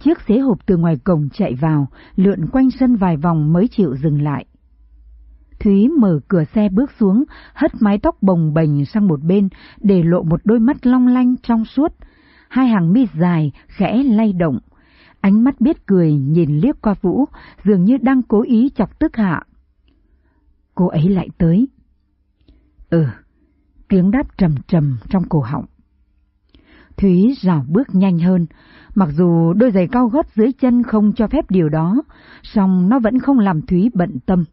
chiếc xế hộp từ ngoài cổng chạy vào, lượn quanh sân vài vòng mới chịu dừng lại. Thúy mở cửa xe bước xuống, hất mái tóc bồng bềnh sang một bên, để lộ một đôi mắt long lanh trong suốt, hai hàng mi dài, khẽ lay động. Ánh mắt biết cười nhìn liếc qua Vũ, dường như đang cố ý chọc tức hạ. Cô ấy lại tới. Ừ, tiếng đáp trầm trầm trong cổ họng. Thúy rào bước nhanh hơn, mặc dù đôi giày cao gót dưới chân không cho phép điều đó, song nó vẫn không làm Thúy bận tâm.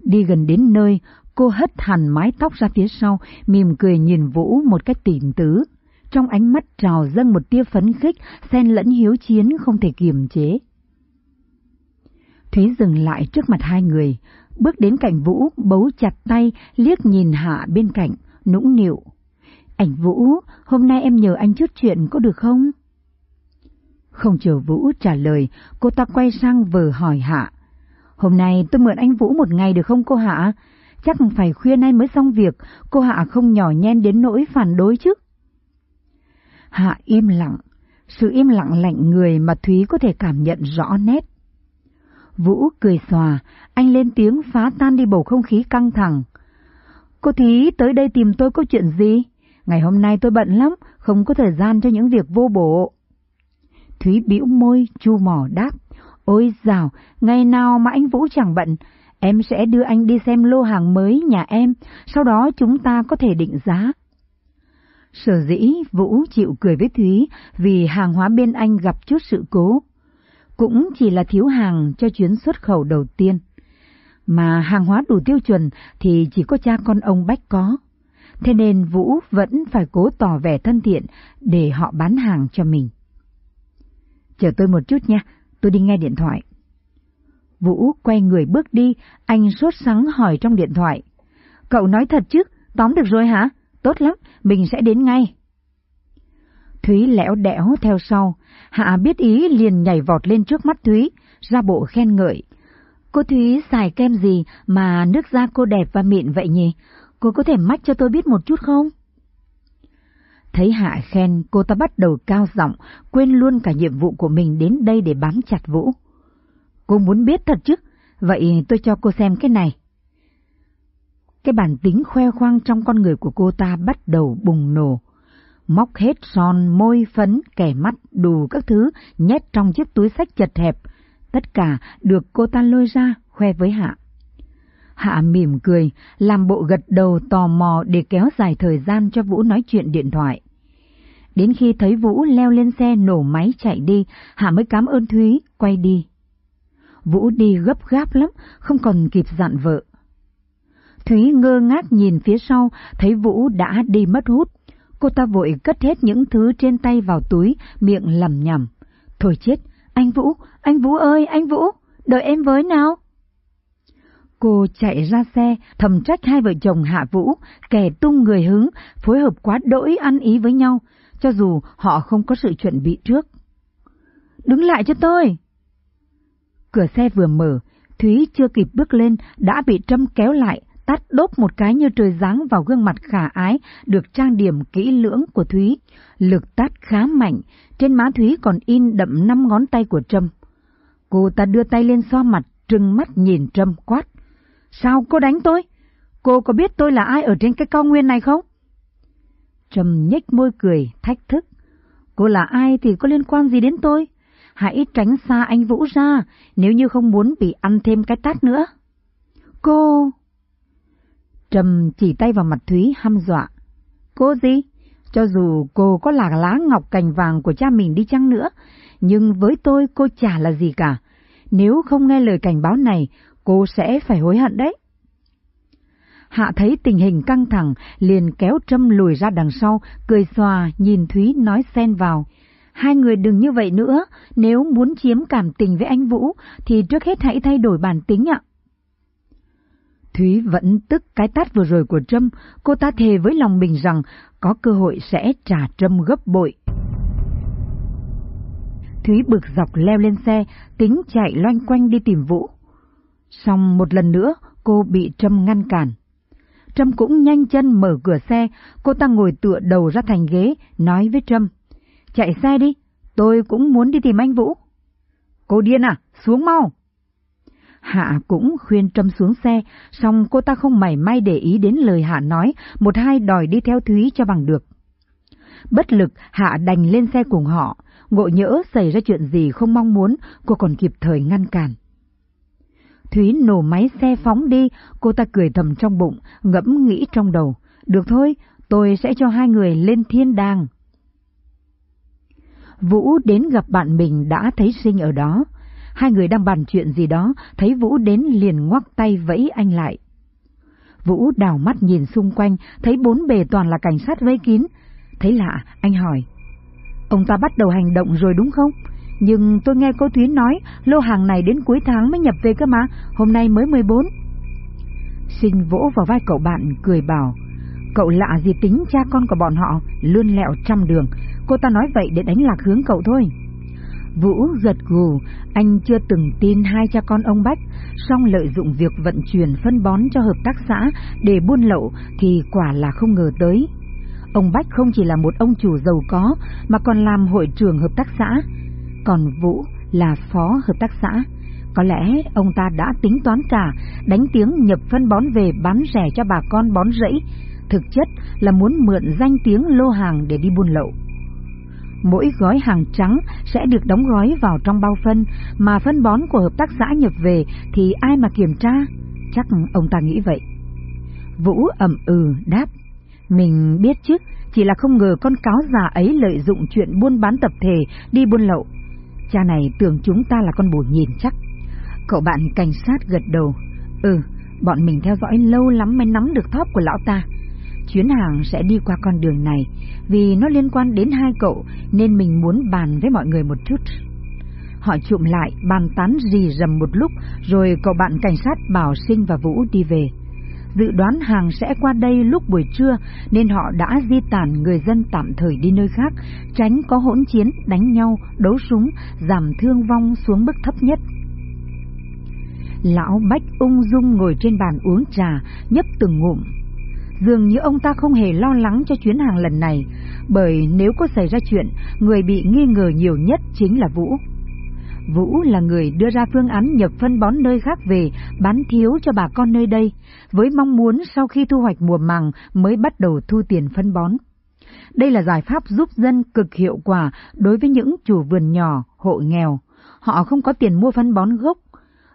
Đi gần đến nơi, cô hất hẳn mái tóc ra phía sau, mỉm cười nhìn Vũ một cách tỉm tứ. Trong ánh mắt trào dâng một tia phấn khích, xen lẫn hiếu chiến không thể kiềm chế. Thúy dừng lại trước mặt hai người, bước đến cạnh Vũ, bấu chặt tay, liếc nhìn Hạ bên cạnh, nũng nịu. Ảnh Vũ, hôm nay em nhờ anh chút chuyện có được không? Không chờ Vũ trả lời, cô ta quay sang vờ hỏi Hạ. Hôm nay tôi mượn anh Vũ một ngày được không cô Hạ? Chắc phải khuya nay mới xong việc, cô Hạ không nhỏ nhen đến nỗi phản đối chứ. Hạ im lặng, sự im lặng lạnh người mà Thúy có thể cảm nhận rõ nét. Vũ cười xòa, anh lên tiếng phá tan đi bầu không khí căng thẳng. Cô Thúy tới đây tìm tôi có chuyện gì? Ngày hôm nay tôi bận lắm, không có thời gian cho những việc vô bổ. Thúy bĩu môi, chu mỏ đáp. Ôi dào, ngày nào mà anh Vũ chẳng bận, em sẽ đưa anh đi xem lô hàng mới nhà em, sau đó chúng ta có thể định giá. Sở dĩ Vũ chịu cười với Thúy vì hàng hóa bên anh gặp chút sự cố. Cũng chỉ là thiếu hàng cho chuyến xuất khẩu đầu tiên. Mà hàng hóa đủ tiêu chuẩn thì chỉ có cha con ông Bách có. Thế nên Vũ vẫn phải cố tỏ vẻ thân thiện để họ bán hàng cho mình. Chờ tôi một chút nha, tôi đi nghe điện thoại. Vũ quay người bước đi, anh sốt sắng hỏi trong điện thoại. Cậu nói thật chứ, tóm được rồi hả? Tốt lắm, mình sẽ đến ngay. Thúy lẽo đẽo theo sau, Hạ biết ý liền nhảy vọt lên trước mắt Thúy, ra bộ khen ngợi. Cô Thúy xài kem gì mà nước da cô đẹp và mịn vậy nhỉ? Cô có thể mách cho tôi biết một chút không? Thấy Hạ khen, cô ta bắt đầu cao giọng, quên luôn cả nhiệm vụ của mình đến đây để bám chặt Vũ. Cô muốn biết thật chứ? Vậy tôi cho cô xem cái này. Cái bản tính khoe khoang trong con người của cô ta bắt đầu bùng nổ. Móc hết son, môi, phấn, kẻ mắt, đủ các thứ nhét trong chiếc túi sách chật hẹp. Tất cả được cô ta lôi ra khoe với Hạ. Hạ mỉm cười, làm bộ gật đầu tò mò để kéo dài thời gian cho Vũ nói chuyện điện thoại. Đến khi thấy Vũ leo lên xe nổ máy chạy đi, Hạ mới cảm ơn Thúy, quay đi. Vũ đi gấp gáp lắm, không còn kịp dặn vợ. Thúy ngơ ngác nhìn phía sau, thấy Vũ đã đi mất hút. Cô ta vội cất hết những thứ trên tay vào túi, miệng lầm nhầm. Thôi chết, anh Vũ, anh Vũ ơi, anh Vũ, đợi em với nào. Cô chạy ra xe, thầm trách hai vợ chồng Hạ Vũ, kẻ tung người hứng, phối hợp quá đỗi ăn ý với nhau, cho dù họ không có sự chuẩn bị trước. Đứng lại cho tôi! Cửa xe vừa mở, Thúy chưa kịp bước lên đã bị Trâm kéo lại, tắt đốt một cái như trời giáng vào gương mặt khả ái được trang điểm kỹ lưỡng của Thúy. Lực tát khá mạnh, trên má Thúy còn in đậm năm ngón tay của Trâm. Cô ta đưa tay lên xoa mặt, trừng mắt nhìn Trâm quát. Sao cô đánh tôi? Cô có biết tôi là ai ở trên cái cao nguyên này không? Trầm nhếch môi cười, thách thức. Cô là ai thì có liên quan gì đến tôi? Hãy tránh xa anh Vũ ra, nếu như không muốn bị ăn thêm cái tát nữa. Cô... Trầm chỉ tay vào mặt Thúy hăm dọa. Cô gì? Cho dù cô có là lá ngọc cành vàng của cha mình đi chăng nữa, nhưng với tôi cô chả là gì cả. Nếu không nghe lời cảnh báo này, cô sẽ phải hối hận đấy. Hạ thấy tình hình căng thẳng, liền kéo Trâm lùi ra đằng sau, cười xòa, nhìn Thúy nói xen vào. Hai người đừng như vậy nữa, nếu muốn chiếm cảm tình với anh Vũ, thì trước hết hãy thay đổi bản tính ạ. Thúy vẫn tức cái tát vừa rồi của Trâm, cô ta thề với lòng mình rằng có cơ hội sẽ trả Trâm gấp bội. Thúy bực dọc leo lên xe, tính chạy loanh quanh đi tìm Vũ. Xong một lần nữa, cô bị Trâm ngăn cản. Trâm cũng nhanh chân mở cửa xe, cô ta ngồi tựa đầu ra thành ghế, nói với Trâm. Chạy xe đi, tôi cũng muốn đi tìm anh Vũ. Cô điên à, xuống mau! Hạ cũng khuyên Trâm xuống xe, xong cô ta không mảy may để ý đến lời Hạ nói, một hai đòi đi theo Thúy cho bằng được. Bất lực, Hạ đành lên xe cùng họ, ngộ nhỡ xảy ra chuyện gì không mong muốn, cô còn kịp thời ngăn cản. Thúy nổ máy xe phóng đi, cô ta cười thầm trong bụng, ngẫm nghĩ trong đầu. Được thôi, tôi sẽ cho hai người lên thiên đàng. Vũ đến gặp bạn mình đã thấy Sinh ở đó. Hai người đang bàn chuyện gì đó, thấy Vũ đến liền ngoắc tay vẫy anh lại. Vũ đào mắt nhìn xung quanh, thấy bốn bề toàn là cảnh sát vây kín. Thấy lạ, anh hỏi. Ông ta bắt đầu hành động rồi đúng không? Nhưng tôi nghe cô Thúy nói lô hàng này đến cuối tháng mới nhập về cơ mà, hôm nay mới 14. Sinh vỗ vào vai cậu bạn, cười bảo. Cậu lạ gì tính cha con của bọn họ, lươn lẹo trăm đường. Cô ta nói vậy để đánh lạc hướng cậu thôi. Vũ gật gù, anh chưa từng tin hai cha con ông Bách, song lợi dụng việc vận chuyển phân bón cho hợp tác xã để buôn lậu thì quả là không ngờ tới. Ông Bách không chỉ là một ông chủ giàu có mà còn làm hội trưởng hợp tác xã, còn Vũ là phó hợp tác xã. Có lẽ ông ta đã tính toán cả, đánh tiếng nhập phân bón về bán rẻ cho bà con bón rẫy, thực chất là muốn mượn danh tiếng lô hàng để đi buôn lậu. Mỗi gói hàng trắng sẽ được đóng gói vào trong bao phân, mà phân bón của hợp tác xã nhập về thì ai mà kiểm tra? Chắc ông ta nghĩ vậy. Vũ ẩm ừ đáp, mình biết chứ, chỉ là không ngờ con cáo già ấy lợi dụng chuyện buôn bán tập thể đi buôn lậu. Cha này tưởng chúng ta là con bồ nhìn chắc. Cậu bạn cảnh sát gật đầu. Ừ, bọn mình theo dõi lâu lắm mới nắm được thóp của lão ta. Chuyến hàng sẽ đi qua con đường này, vì nó liên quan đến hai cậu nên mình muốn bàn với mọi người một chút. Họ chụm lại, bàn tán gì rầm một lúc, rồi cậu bạn cảnh sát bảo Sinh và Vũ đi về. Dự đoán hàng sẽ qua đây lúc buổi trưa nên họ đã di tản người dân tạm thời đi nơi khác, tránh có hỗn chiến, đánh nhau, đấu súng, giảm thương vong xuống mức thấp nhất. Lão Bách ung dung ngồi trên bàn uống trà, nhấp từng ngụm. Dường như ông ta không hề lo lắng cho chuyến hàng lần này, bởi nếu có xảy ra chuyện, người bị nghi ngờ nhiều nhất chính là Vũ. Vũ là người đưa ra phương án nhập phân bón nơi khác về, bán thiếu cho bà con nơi đây, với mong muốn sau khi thu hoạch mùa màng mới bắt đầu thu tiền phân bón. Đây là giải pháp giúp dân cực hiệu quả đối với những chủ vườn nhỏ, hộ nghèo. Họ không có tiền mua phân bón gốc.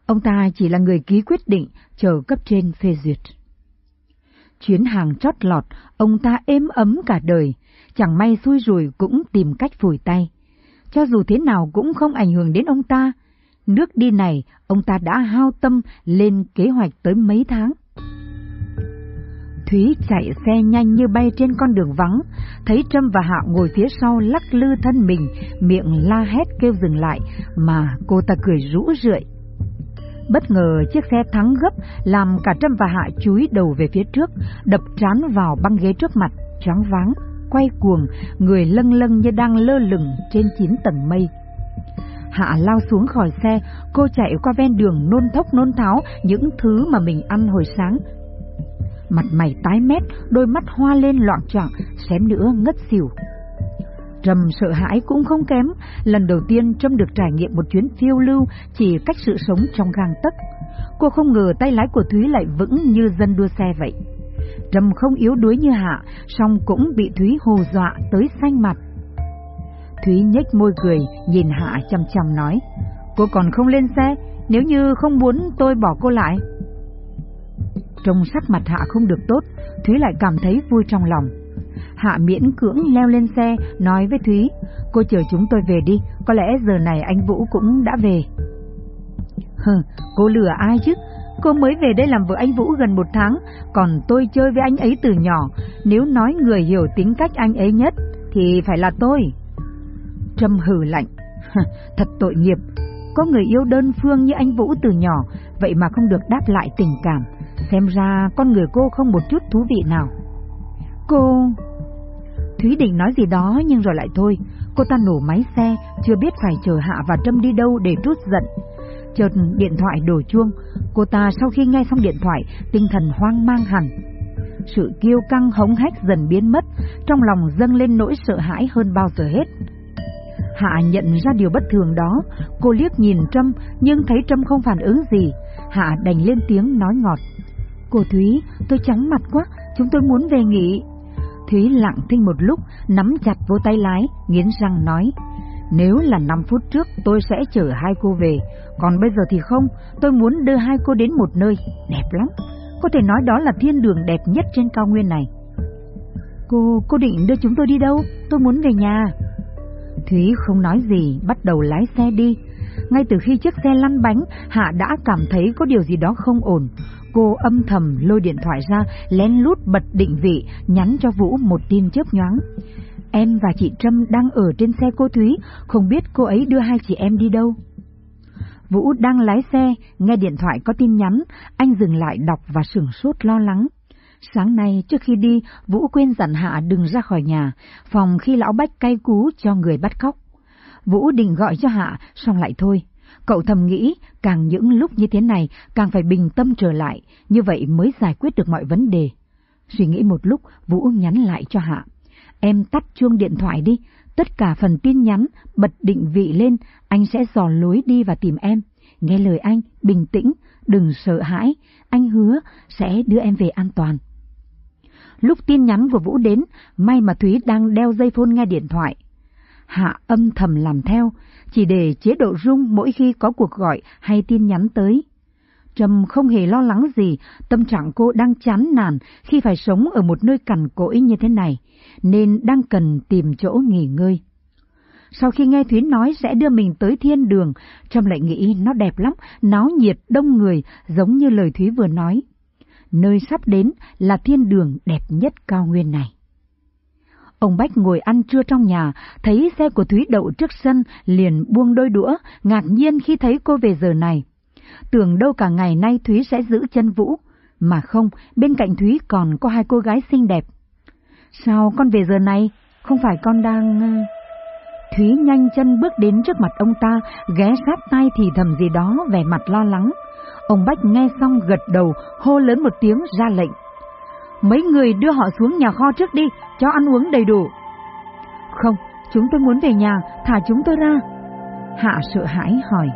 Ông ta chỉ là người ký quyết định, chờ cấp trên phê duyệt. Chuyến hàng chót lọt, ông ta êm ấm cả đời, chẳng may xui rủi cũng tìm cách phủi tay cho dù thế nào cũng không ảnh hưởng đến ông ta. Nước đi này, ông ta đã hao tâm lên kế hoạch tới mấy tháng. Thúy chạy xe nhanh như bay trên con đường vắng, thấy Trâm và Hạ ngồi phía sau lắc lư thân mình, miệng la hét kêu dừng lại, mà cô ta cười rũ rượi. Bất ngờ chiếc xe thắng gấp làm cả Trâm và Hạ chúi đầu về phía trước, đập trán vào băng ghế trước mặt, choáng váng quay cuồng, người lâng lâng như đang lơ lửng trên chín tầng mây. Hạ lao xuống khỏi xe, cô chạy qua ven đường nôn thốc nôn tháo những thứ mà mình ăn hồi sáng. Mặt mày tái mét, đôi mắt hoa lên loạn trọng, xém nữa ngất xỉu. Trầm sợ hãi cũng không kém, lần đầu tiên Trâm được trải nghiệm một chuyến phiêu lưu chỉ cách sự sống trong gang tấc. Cô không ngờ tay lái của Thúy lại vững như dân đua xe vậy. Trầm không yếu đuối như Hạ, song cũng bị Thúy hù dọa tới xanh mặt. Thúy nhếch môi cười, nhìn Hạ chăm chăm nói, cô còn không lên xe, nếu như không muốn tôi bỏ cô lại. Trông sắc mặt Hạ không được tốt, Thúy lại cảm thấy vui trong lòng. Hạ miễn cưỡng leo lên xe, nói với Thúy, cô chờ chúng tôi về đi, có lẽ giờ này anh Vũ cũng đã về. Hừ, cô lừa ai chứ, Cô mới về đây làm vợ anh Vũ gần một tháng, còn tôi chơi với anh ấy từ nhỏ. Nếu nói người hiểu tính cách anh ấy nhất, thì phải là tôi. Trâm hừ lạnh. Thật tội nghiệp. Có người yêu đơn phương như anh Vũ từ nhỏ, vậy mà không được đáp lại tình cảm. Xem ra con người cô không một chút thú vị nào. Cô... Thúy định nói gì đó nhưng rồi lại thôi. Cô ta nổ máy xe, chưa biết phải chờ Hạ và Trâm đi đâu để trút giận. Chợt điện thoại đổ chuông, cô ta sau khi nghe xong điện thoại, tinh thần hoang mang hẳn. Sự kiêu căng hống hách dần biến mất, trong lòng dâng lên nỗi sợ hãi hơn bao giờ hết. Hạ nhận ra điều bất thường đó, cô liếc nhìn Trâm nhưng thấy Trâm không phản ứng gì. Hạ đành lên tiếng nói ngọt. Cô Thúy, tôi trắng mặt quá, chúng tôi muốn về nghỉ. Thúy lặng thinh một lúc, nắm chặt vô tay lái, nghiến răng nói. Nếu là 5 phút trước tôi sẽ chở hai cô về, còn bây giờ thì không, tôi muốn đưa hai cô đến một nơi, đẹp lắm. Có thể nói đó là thiên đường đẹp nhất trên cao nguyên này. Cô, cô định đưa chúng tôi đi đâu? Tôi muốn về nhà. Thúy không nói gì, bắt đầu lái xe đi. Ngay từ khi chiếc xe lăn bánh, Hạ đã cảm thấy có điều gì đó không ổn. Cô âm thầm lôi điện thoại ra, lén lút bật định vị, nhắn cho Vũ một tin chớp nhoáng. Em và chị Trâm đang ở trên xe cô Thúy, không biết cô ấy đưa hai chị em đi đâu. Vũ đang lái xe, nghe điện thoại có tin nhắn, anh dừng lại đọc và sửng sốt lo lắng. Sáng nay trước khi đi, Vũ quên dặn Hạ đừng ra khỏi nhà, phòng khi lão Bách cay cú cho người bắt cóc. Vũ định gọi cho Hạ, xong lại thôi. Cậu thầm nghĩ, càng những lúc như thế này, càng phải bình tâm trở lại, như vậy mới giải quyết được mọi vấn đề. Suy nghĩ một lúc, Vũ nhắn lại cho Hạ. Em tắt chuông điện thoại đi, tất cả phần tin nhắn, bật định vị lên, anh sẽ dò lối đi và tìm em. Nghe lời anh, bình tĩnh, đừng sợ hãi, anh hứa sẽ đưa em về an toàn. Lúc tin nhắn của Vũ đến, may mà Thúy đang đeo dây phone nghe điện thoại. Hạ âm thầm làm theo, chỉ để chế độ rung mỗi khi có cuộc gọi hay tin nhắn tới. Trâm không hề lo lắng gì, tâm trạng cô đang chán nản khi phải sống ở một nơi cằn cỗi như thế này, nên đang cần tìm chỗ nghỉ ngơi. Sau khi nghe Thúy nói sẽ đưa mình tới thiên đường, Trâm lại nghĩ nó đẹp lắm, náo nhiệt, đông người, giống như lời Thúy vừa nói. Nơi sắp đến là thiên đường đẹp nhất cao nguyên này. Ông Bách ngồi ăn trưa trong nhà, thấy xe của Thúy đậu trước sân, liền buông đôi đũa, ngạc nhiên khi thấy cô về giờ này. Tưởng đâu cả ngày nay Thúy sẽ giữ chân Vũ, mà không, bên cạnh Thúy còn có hai cô gái xinh đẹp. Sao con về giờ này? Không phải con đang... Ờ, Thúy nhanh chân bước đến trước mặt ông ta, ghé sát tay thì thầm gì đó, vẻ mặt lo lắng. Ông Bách nghe xong gật đầu, hô lớn một tiếng ra lệnh. Mấy người đưa họ xuống nhà kho trước đi, cho ăn uống đầy đủ. Không, chúng tôi muốn về nhà, thả chúng tôi ra. Hạ sợ hãi hỏi.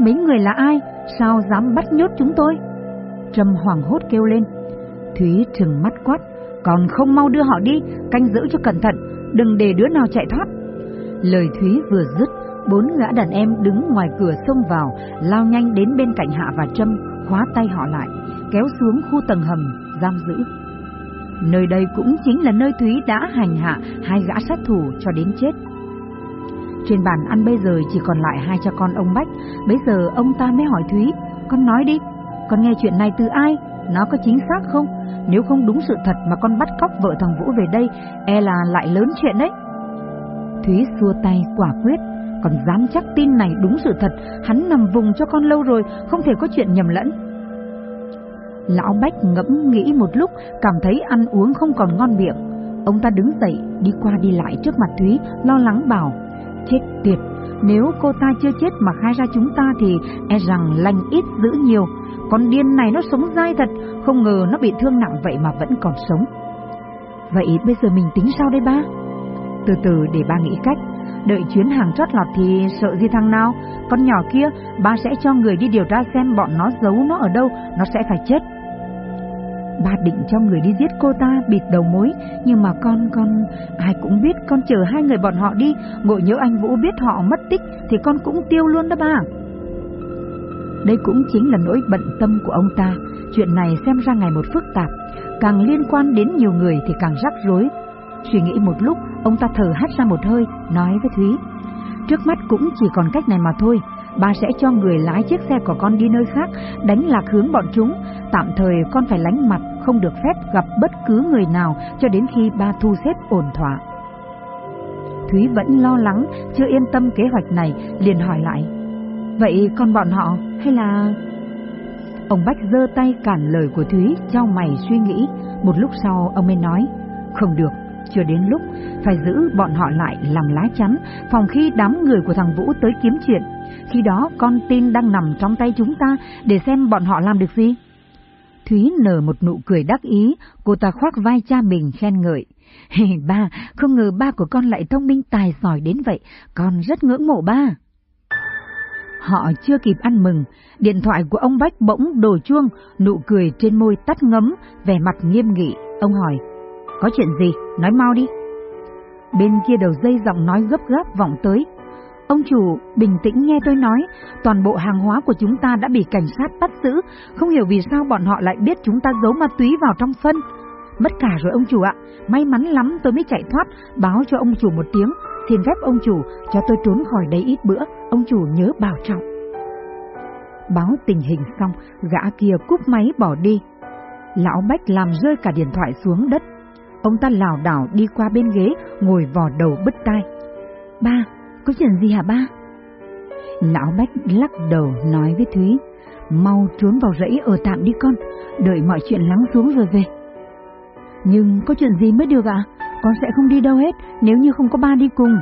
Mấy người là ai? Sao dám bắt nhốt chúng tôi? Trâm hoảng hốt kêu lên. Thúy trừng mắt quát. Còn không mau đưa họ đi, canh giữ cho cẩn thận, đừng để đứa nào chạy thoát. Lời Thúy vừa dứt, bốn gã đàn em đứng ngoài cửa xông vào, lao nhanh đến bên cạnh Hạ và Trâm, khóa tay họ lại, kéo xuống khu tầng hầm, giam giữ. Nơi đây cũng chính là nơi Thúy đã hành hạ hai gã sát thủ cho đến chết. Trên bàn ăn bây giờ chỉ còn lại hai cha con ông Bách, bây giờ ông ta mới hỏi Thúy, con nói đi, con nghe chuyện này từ ai, nó có chính xác không? Nếu không đúng sự thật mà con bắt cóc vợ thằng Vũ về đây, e là lại lớn chuyện đấy. Thúy xua tay quả quyết, còn dám chắc tin này đúng sự thật, hắn nằm vùng cho con lâu rồi, không thể có chuyện nhầm lẫn. Lão Bách ngẫm nghĩ một lúc, cảm thấy ăn uống không còn ngon miệng. Ông ta đứng dậy, đi qua đi lại trước mặt Thúy, lo lắng bảo, chết tiệt, nếu cô ta chưa chết mà khai ra chúng ta thì e rằng lành ít giữ nhiều. Con điên này nó sống dai thật, không ngờ nó bị thương nặng vậy mà vẫn còn sống. Vậy bây giờ mình tính sao đây ba? Từ từ để ba nghĩ cách, đợi chuyến hàng chót lọt thì sợ gì thằng nào, con nhỏ kia ba sẽ cho người đi điều tra xem bọn nó giấu nó ở đâu, nó sẽ phải chết. Ba định cho người đi giết cô ta bịt đầu mối, nhưng mà con, con, ai cũng biết con chờ hai người bọn họ đi, ngộ nhớ anh Vũ biết họ mất tích thì con cũng tiêu luôn đó ba. Đây cũng chính là nỗi bận tâm của ông ta, chuyện này xem ra ngày một phức tạp, càng liên quan đến nhiều người thì càng rắc rối. Suy nghĩ một lúc, ông ta thở hắt ra một hơi, nói với Thúy. Trước mắt cũng chỉ còn cách này mà thôi, ba sẽ cho người lái chiếc xe của con đi nơi khác, đánh lạc hướng bọn chúng. Tạm thời con phải lánh mặt, không được phép gặp bất cứ người nào cho đến khi ba thu xếp ổn thỏa. Thúy vẫn lo lắng, chưa yên tâm kế hoạch này, liền hỏi lại. Vậy con bọn họ hay là... Ông Bách giơ tay cản lời của Thúy, trao mày suy nghĩ. Một lúc sau ông mới nói, không được, chưa đến lúc, phải giữ bọn họ lại làm lá chắn, phòng khi đám người của thằng Vũ tới kiếm chuyện. Khi đó con tin đang nằm trong tay chúng ta để xem bọn họ làm được gì. Thúy nở một nụ cười đắc ý, cô ta khoác vai cha mình khen ngợi. Hề ba, không ngờ ba của con lại thông minh tài giỏi đến vậy, con rất ngưỡng mộ ba. Họ chưa kịp ăn mừng, điện thoại của ông Bách bỗng đổ chuông, nụ cười trên môi tắt ngấm, vẻ mặt nghiêm nghị. Ông hỏi, có chuyện gì? Nói mau đi. Bên kia đầu dây giọng nói gấp gáp vọng tới. Ông chủ, bình tĩnh nghe tôi nói, toàn bộ hàng hóa của chúng ta đã bị cảnh sát bắt giữ, không hiểu vì sao bọn họ lại biết chúng ta giấu ma túy vào trong phân. Mất cả rồi ông chủ ạ, may mắn lắm tôi mới chạy thoát, báo cho ông chủ một tiếng, xin phép ông chủ cho tôi trốn khỏi đây ít bữa, ông chủ nhớ bảo trọng. Báo tình hình xong, gã kia cúp máy bỏ đi. Lão Bách làm rơi cả điện thoại xuống đất. Ông ta lảo đảo đi qua bên ghế, ngồi vò đầu bứt tai. Ba, có chuyện gì hả ba? Lão Bách lắc đầu nói với Thúy, mau trốn vào rẫy ở tạm đi con, đợi mọi chuyện lắng xuống rồi về. Nhưng có chuyện gì mới được ạ? Con sẽ không đi đâu hết nếu như không có ba đi cùng.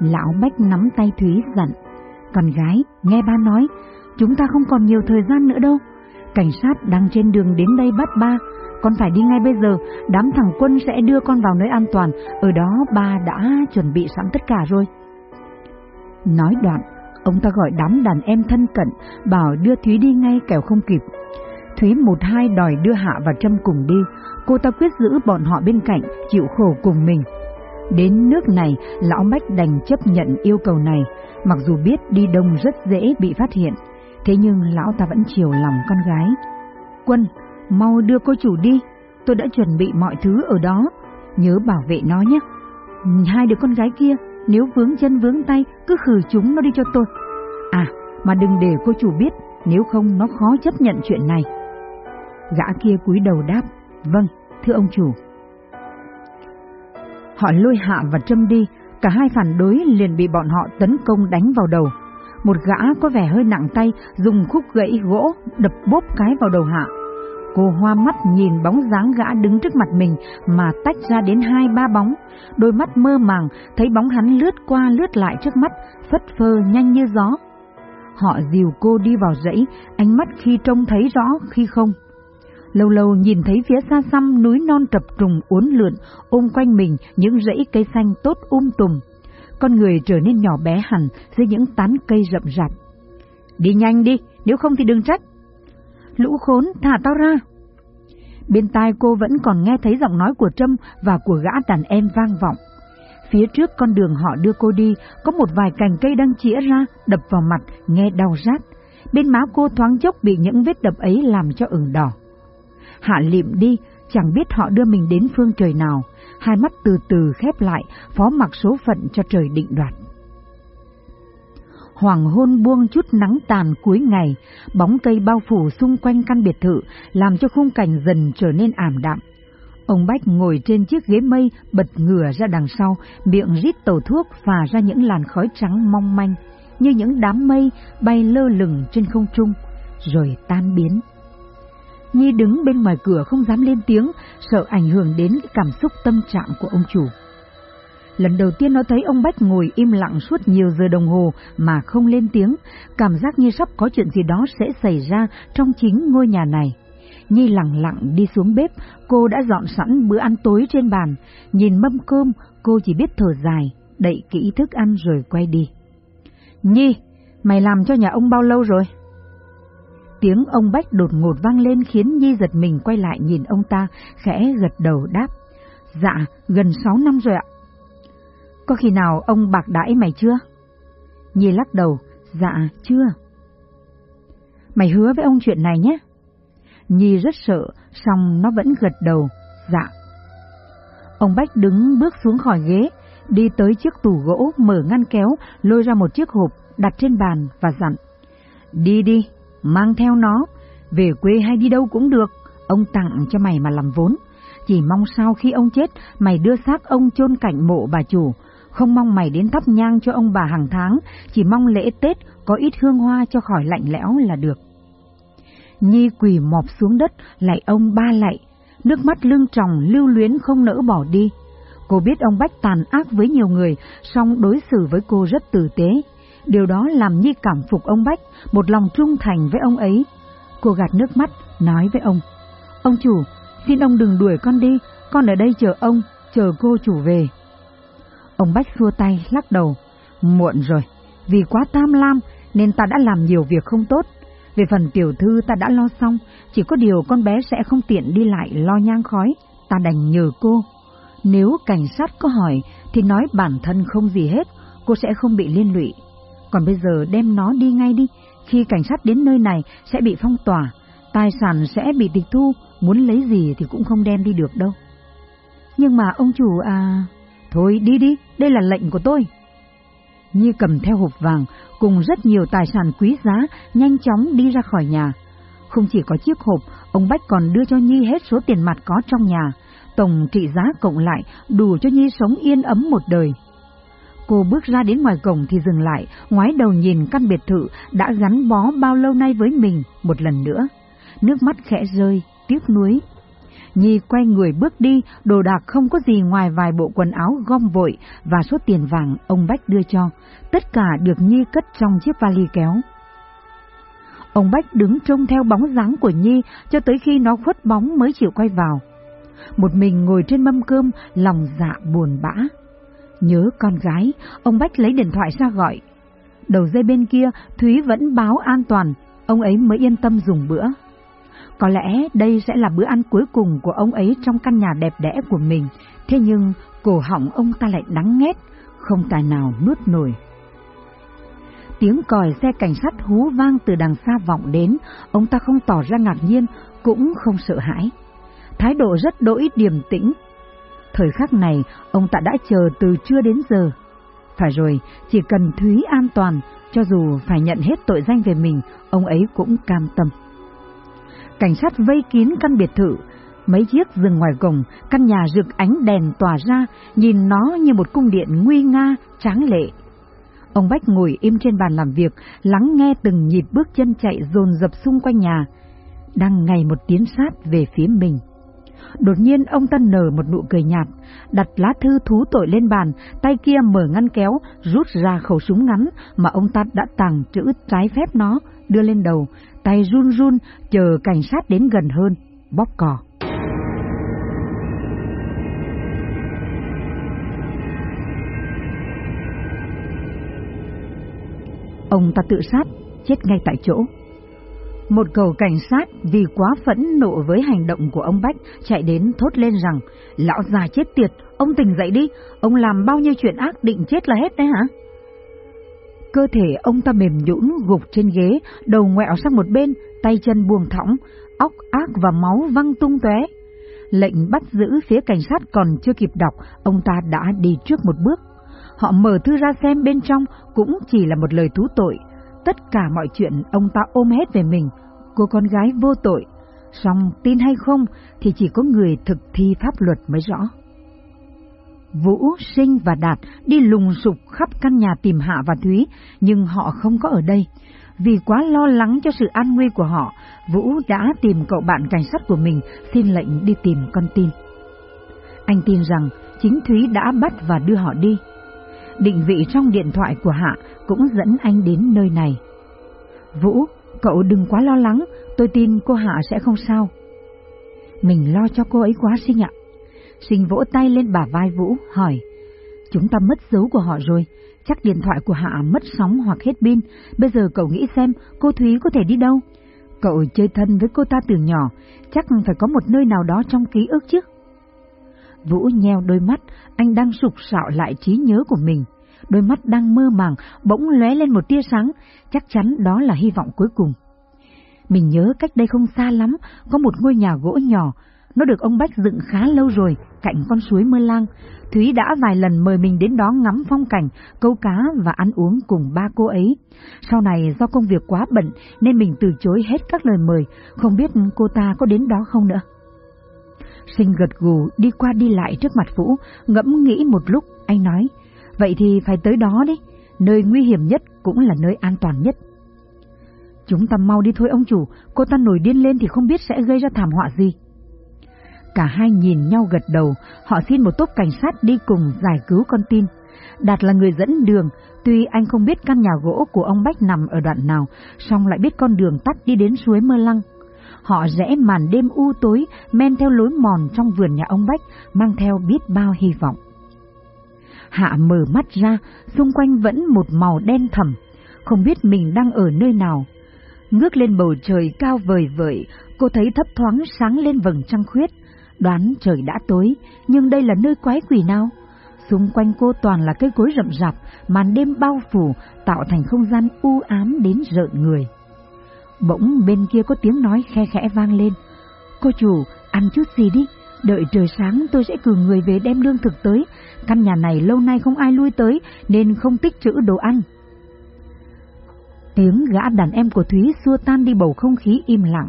Lão Bách nắm tay Thúy dặn, con gái, nghe ba nói, chúng ta không còn nhiều thời gian nữa đâu. Cảnh sát đang trên đường đến đây bắt ba, con phải đi ngay bây giờ, đám thằng quân sẽ đưa con vào nơi an toàn, ở đó ba đã chuẩn bị sẵn tất cả rồi. Nói đoạn, ông ta gọi đám đàn em thân cận, bảo đưa Thúy đi ngay kẻo không kịp. Thúy một hai đòi đưa Hạ và Trâm cùng đi, cô ta quyết giữ bọn họ bên cạnh, chịu khổ cùng mình. Đến nước này, lão Bách đành chấp nhận yêu cầu này, mặc dù biết đi đông rất dễ bị phát hiện, thế nhưng lão ta vẫn chiều lòng con gái. Quân, mau đưa cô chủ đi, tôi đã chuẩn bị mọi thứ ở đó, nhớ bảo vệ nó nhé. Hai đứa con gái kia, nếu vướng chân vướng tay, cứ khử chúng nó đi cho tôi. À, mà đừng để cô chủ biết, nếu không nó khó chấp nhận chuyện này. Gã kia cúi đầu đáp, vâng, thưa ông chủ. Họ lôi hạ và trâm đi, cả hai phản đối liền bị bọn họ tấn công đánh vào đầu. Một gã có vẻ hơi nặng tay, dùng khúc gãy gỗ đập bốp cái vào đầu hạ. Cô hoa mắt nhìn bóng dáng gã đứng trước mặt mình mà tách ra đến hai ba bóng, đôi mắt mơ màng thấy bóng hắn lướt qua lướt lại trước mắt, phất phơ nhanh như gió. Họ dìu cô đi vào dãy, ánh mắt khi trông thấy rõ khi không. Lâu lâu nhìn thấy phía xa xăm núi non trập trùng uốn lượn, ôm quanh mình những rẫy cây xanh tốt um tùm. Con người trở nên nhỏ bé hẳn dưới những tán cây rậm rạp. Đi nhanh đi, nếu không thì đừng trách. Lũ khốn, thả tao ra. Bên tai cô vẫn còn nghe thấy giọng nói của Trâm và của gã đàn em vang vọng. Phía trước con đường họ đưa cô đi, có một vài cành cây đang chĩa ra, đập vào mặt, nghe đau rát. Bên má cô thoáng chốc bị những vết đập ấy làm cho ửng đỏ. Hạ liệm đi, chẳng biết họ đưa mình đến phương trời nào, hai mắt từ từ khép lại, phó mặc số phận cho trời định đoạt. Hoàng hôn buông chút nắng tàn cuối ngày, bóng cây bao phủ xung quanh căn biệt thự, làm cho khung cảnh dần trở nên ảm đạm. Ông Bách ngồi trên chiếc ghế mây, bật ngửa ra đằng sau, miệng rít tàu thuốc phà ra những làn khói trắng mong manh, như những đám mây bay lơ lửng trên không trung, rồi tan biến. Nhi đứng bên ngoài cửa không dám lên tiếng, sợ ảnh hưởng đến cảm xúc tâm trạng của ông chủ. Lần đầu tiên nó thấy ông Bách ngồi im lặng suốt nhiều giờ đồng hồ mà không lên tiếng, cảm giác như sắp có chuyện gì đó sẽ xảy ra trong chính ngôi nhà này. Nhi lặng lặng đi xuống bếp, cô đã dọn sẵn bữa ăn tối trên bàn, nhìn mâm cơm, cô chỉ biết thở dài, đậy kỹ thức ăn rồi quay đi. Nhi, mày làm cho nhà ông bao lâu rồi? Tiếng ông Bách đột ngột vang lên khiến Nhi giật mình quay lại nhìn ông ta, khẽ gật đầu đáp. Dạ, gần sáu năm rồi ạ. Có khi nào ông bạc đãi mày chưa? Nhi lắc đầu, dạ, chưa. Mày hứa với ông chuyện này nhé. Nhi rất sợ, xong nó vẫn gật đầu, dạ. Ông Bách đứng bước xuống khỏi ghế, đi tới chiếc tủ gỗ mở ngăn kéo, lôi ra một chiếc hộp đặt trên bàn và dặn. Đi đi, mang theo nó, về quê hay đi đâu cũng được, ông tặng cho mày mà làm vốn. Chỉ mong sau khi ông chết, mày đưa xác ông chôn cạnh mộ bà chủ, không mong mày đến thắp nhang cho ông bà hàng tháng, chỉ mong lễ Tết có ít hương hoa cho khỏi lạnh lẽo là được. Nhi quỳ mọp xuống đất, lại ông ba lạy, nước mắt lưng tròng lưu luyến không nỡ bỏ đi. Cô biết ông Bách tàn ác với nhiều người, song đối xử với cô rất tử tế. Điều đó làm Nhi cảm phục ông Bách, một lòng trung thành với ông ấy. Cô gạt nước mắt, nói với ông, Ông chủ, xin ông đừng đuổi con đi, con ở đây chờ ông, chờ cô chủ về. Ông Bách xua tay, lắc đầu. Muộn rồi, vì quá tam lam nên ta đã làm nhiều việc không tốt. Về phần tiểu thư ta đã lo xong, chỉ có điều con bé sẽ không tiện đi lại lo nhang khói, ta đành nhờ cô. Nếu cảnh sát có hỏi thì nói bản thân không gì hết, cô sẽ không bị liên lụy. Còn bây giờ đem nó đi ngay đi, khi cảnh sát đến nơi này sẽ bị phong tỏa, tài sản sẽ bị tịch thu, muốn lấy gì thì cũng không đem đi được đâu. Nhưng mà ông chủ à... Thôi đi đi, đây là lệnh của tôi. Nhi cầm theo hộp vàng cùng rất nhiều tài sản quý giá nhanh chóng đi ra khỏi nhà. Không chỉ có chiếc hộp, ông Bách còn đưa cho Nhi hết số tiền mặt có trong nhà. Tổng trị giá cộng lại đủ cho Nhi sống yên ấm một đời. Cô bước ra đến ngoài cổng thì dừng lại, ngoái đầu nhìn căn biệt thự đã gắn bó bao lâu nay với mình một lần nữa. Nước mắt khẽ rơi, tiếc nuối. Nhi quay người bước đi, đồ đạc không có gì ngoài vài bộ quần áo gom vội và số tiền vàng ông Bách đưa cho. Tất cả được Nhi cất trong chiếc vali kéo. Ông Bách đứng trông theo bóng dáng của Nhi cho tới khi nó khuất bóng mới chịu quay vào. Một mình ngồi trên mâm cơm, lòng dạ buồn bã. Nhớ con gái, ông Bách lấy điện thoại ra gọi. Đầu dây bên kia, Thúy vẫn báo an toàn, ông ấy mới yên tâm dùng bữa. Có lẽ đây sẽ là bữa ăn cuối cùng của ông ấy trong căn nhà đẹp đẽ của mình, thế nhưng cổ họng ông ta lại đắng nghét, không tài nào nuốt nổi. Tiếng còi xe cảnh sát hú vang từ đằng xa vọng đến, ông ta không tỏ ra ngạc nhiên, cũng không sợ hãi. Thái độ rất đỗi điềm tĩnh. Thời khắc này, ông ta đã chờ từ trưa đến giờ. Phải rồi, chỉ cần Thúy an toàn, cho dù phải nhận hết tội danh về mình, ông ấy cũng cam tâm. Cảnh sát vây kín căn biệt thự, mấy chiếc rừng ngoài cổng, căn nhà rực ánh đèn tỏa ra, nhìn nó như một cung điện nguy nga, tráng lệ. Ông Bách ngồi im trên bàn làm việc, lắng nghe từng nhịp bước chân chạy dồn dập xung quanh nhà, đang ngày một tiến sát về phía mình. Đột nhiên ông ta nở một nụ cười nhạt, đặt lá thư thú tội lên bàn, tay kia mở ngăn kéo, rút ra khẩu súng ngắn mà ông ta đã tàng trữ trái phép nó, đưa lên đầu, tay run run chờ cảnh sát đến gần hơn, bóp cò. Ông ta tự sát, chết ngay tại chỗ. Một cầu cảnh sát vì quá phẫn nộ với hành động của ông Bách chạy đến thốt lên rằng Lão già chết tiệt, ông tỉnh dậy đi, ông làm bao nhiêu chuyện ác định chết là hết đấy hả? Cơ thể ông ta mềm nhũn gục trên ghế, đầu ngoẹo sang một bên, tay chân buông thõng, óc ác và máu văng tung tóe. Lệnh bắt giữ phía cảnh sát còn chưa kịp đọc, ông ta đã đi trước một bước. Họ mở thư ra xem bên trong cũng chỉ là một lời thú tội. Tất cả mọi chuyện ông ta ôm hết về mình, cô con gái vô tội. Xong tin hay không thì chỉ có người thực thi pháp luật mới rõ. Vũ, Sinh và Đạt đi lùng sục khắp căn nhà tìm Hạ và Thúy, nhưng họ không có ở đây. Vì quá lo lắng cho sự an nguy của họ, Vũ đã tìm cậu bạn cảnh sát của mình xin lệnh đi tìm con tin. Anh tin rằng chính Thúy đã bắt và đưa họ đi. Định vị trong điện thoại của Hạ cũng dẫn anh đến nơi này. Vũ, cậu đừng quá lo lắng, tôi tin cô Hạ sẽ không sao. Mình lo cho cô ấy quá sinh ạ. Sinh vỗ tay lên bả vai Vũ, hỏi. Chúng ta mất dấu của họ rồi, chắc điện thoại của Hạ mất sóng hoặc hết pin. Bây giờ cậu nghĩ xem cô Thúy có thể đi đâu? Cậu chơi thân với cô ta từ nhỏ, chắc phải có một nơi nào đó trong ký ức chứ. Vũ nheo đôi mắt, anh đang sụp sạo lại trí nhớ của mình. Đôi mắt đang mơ màng, bỗng lóe lên một tia sáng, chắc chắn đó là hy vọng cuối cùng. Mình nhớ cách đây không xa lắm, có một ngôi nhà gỗ nhỏ, nó được ông Bách dựng khá lâu rồi, cạnh con suối Mơ Lang. Thúy đã vài lần mời mình đến đó ngắm phong cảnh, câu cá và ăn uống cùng ba cô ấy. Sau này do công việc quá bận nên mình từ chối hết các lời mời, không biết cô ta có đến đó không nữa. Sinh gật gù đi qua đi lại trước mặt Vũ, ngẫm nghĩ một lúc, anh nói, vậy thì phải tới đó đi, nơi nguy hiểm nhất cũng là nơi an toàn nhất. Chúng ta mau đi thôi ông chủ, cô ta nổi điên lên thì không biết sẽ gây ra thảm họa gì. Cả hai nhìn nhau gật đầu, họ xin một tốp cảnh sát đi cùng giải cứu con tin. Đạt là người dẫn đường, tuy anh không biết căn nhà gỗ của ông Bách nằm ở đoạn nào, song lại biết con đường tắt đi đến suối Mơ Lăng. họ rẽ màn đêm u tối, men theo lối mòn trong vườn nhà ông Bách, mang theo biết bao hy vọng. Hạ mở mắt ra, xung quanh vẫn một màu đen thẳm, không biết mình đang ở nơi nào. Ngước lên bầu trời cao vời vợi, cô thấy thấp thoáng sáng lên vầng trăng khuyết. Đoán trời đã tối, nhưng đây là nơi quái quỷ nào? Xung quanh cô toàn là cây cối rậm rạp, màn đêm bao phủ, tạo thành không gian u ám đến rợn người. Bỗng bên kia có tiếng nói khe khẽ vang lên. Cô chủ, ăn chút gì đi, đợi trời sáng tôi sẽ cử người về đem lương thực tới. Căn nhà này lâu nay không ai lui tới nên không tích trữ đồ ăn. Tiếng gã đàn em của Thúy xua tan đi bầu không khí im lặng.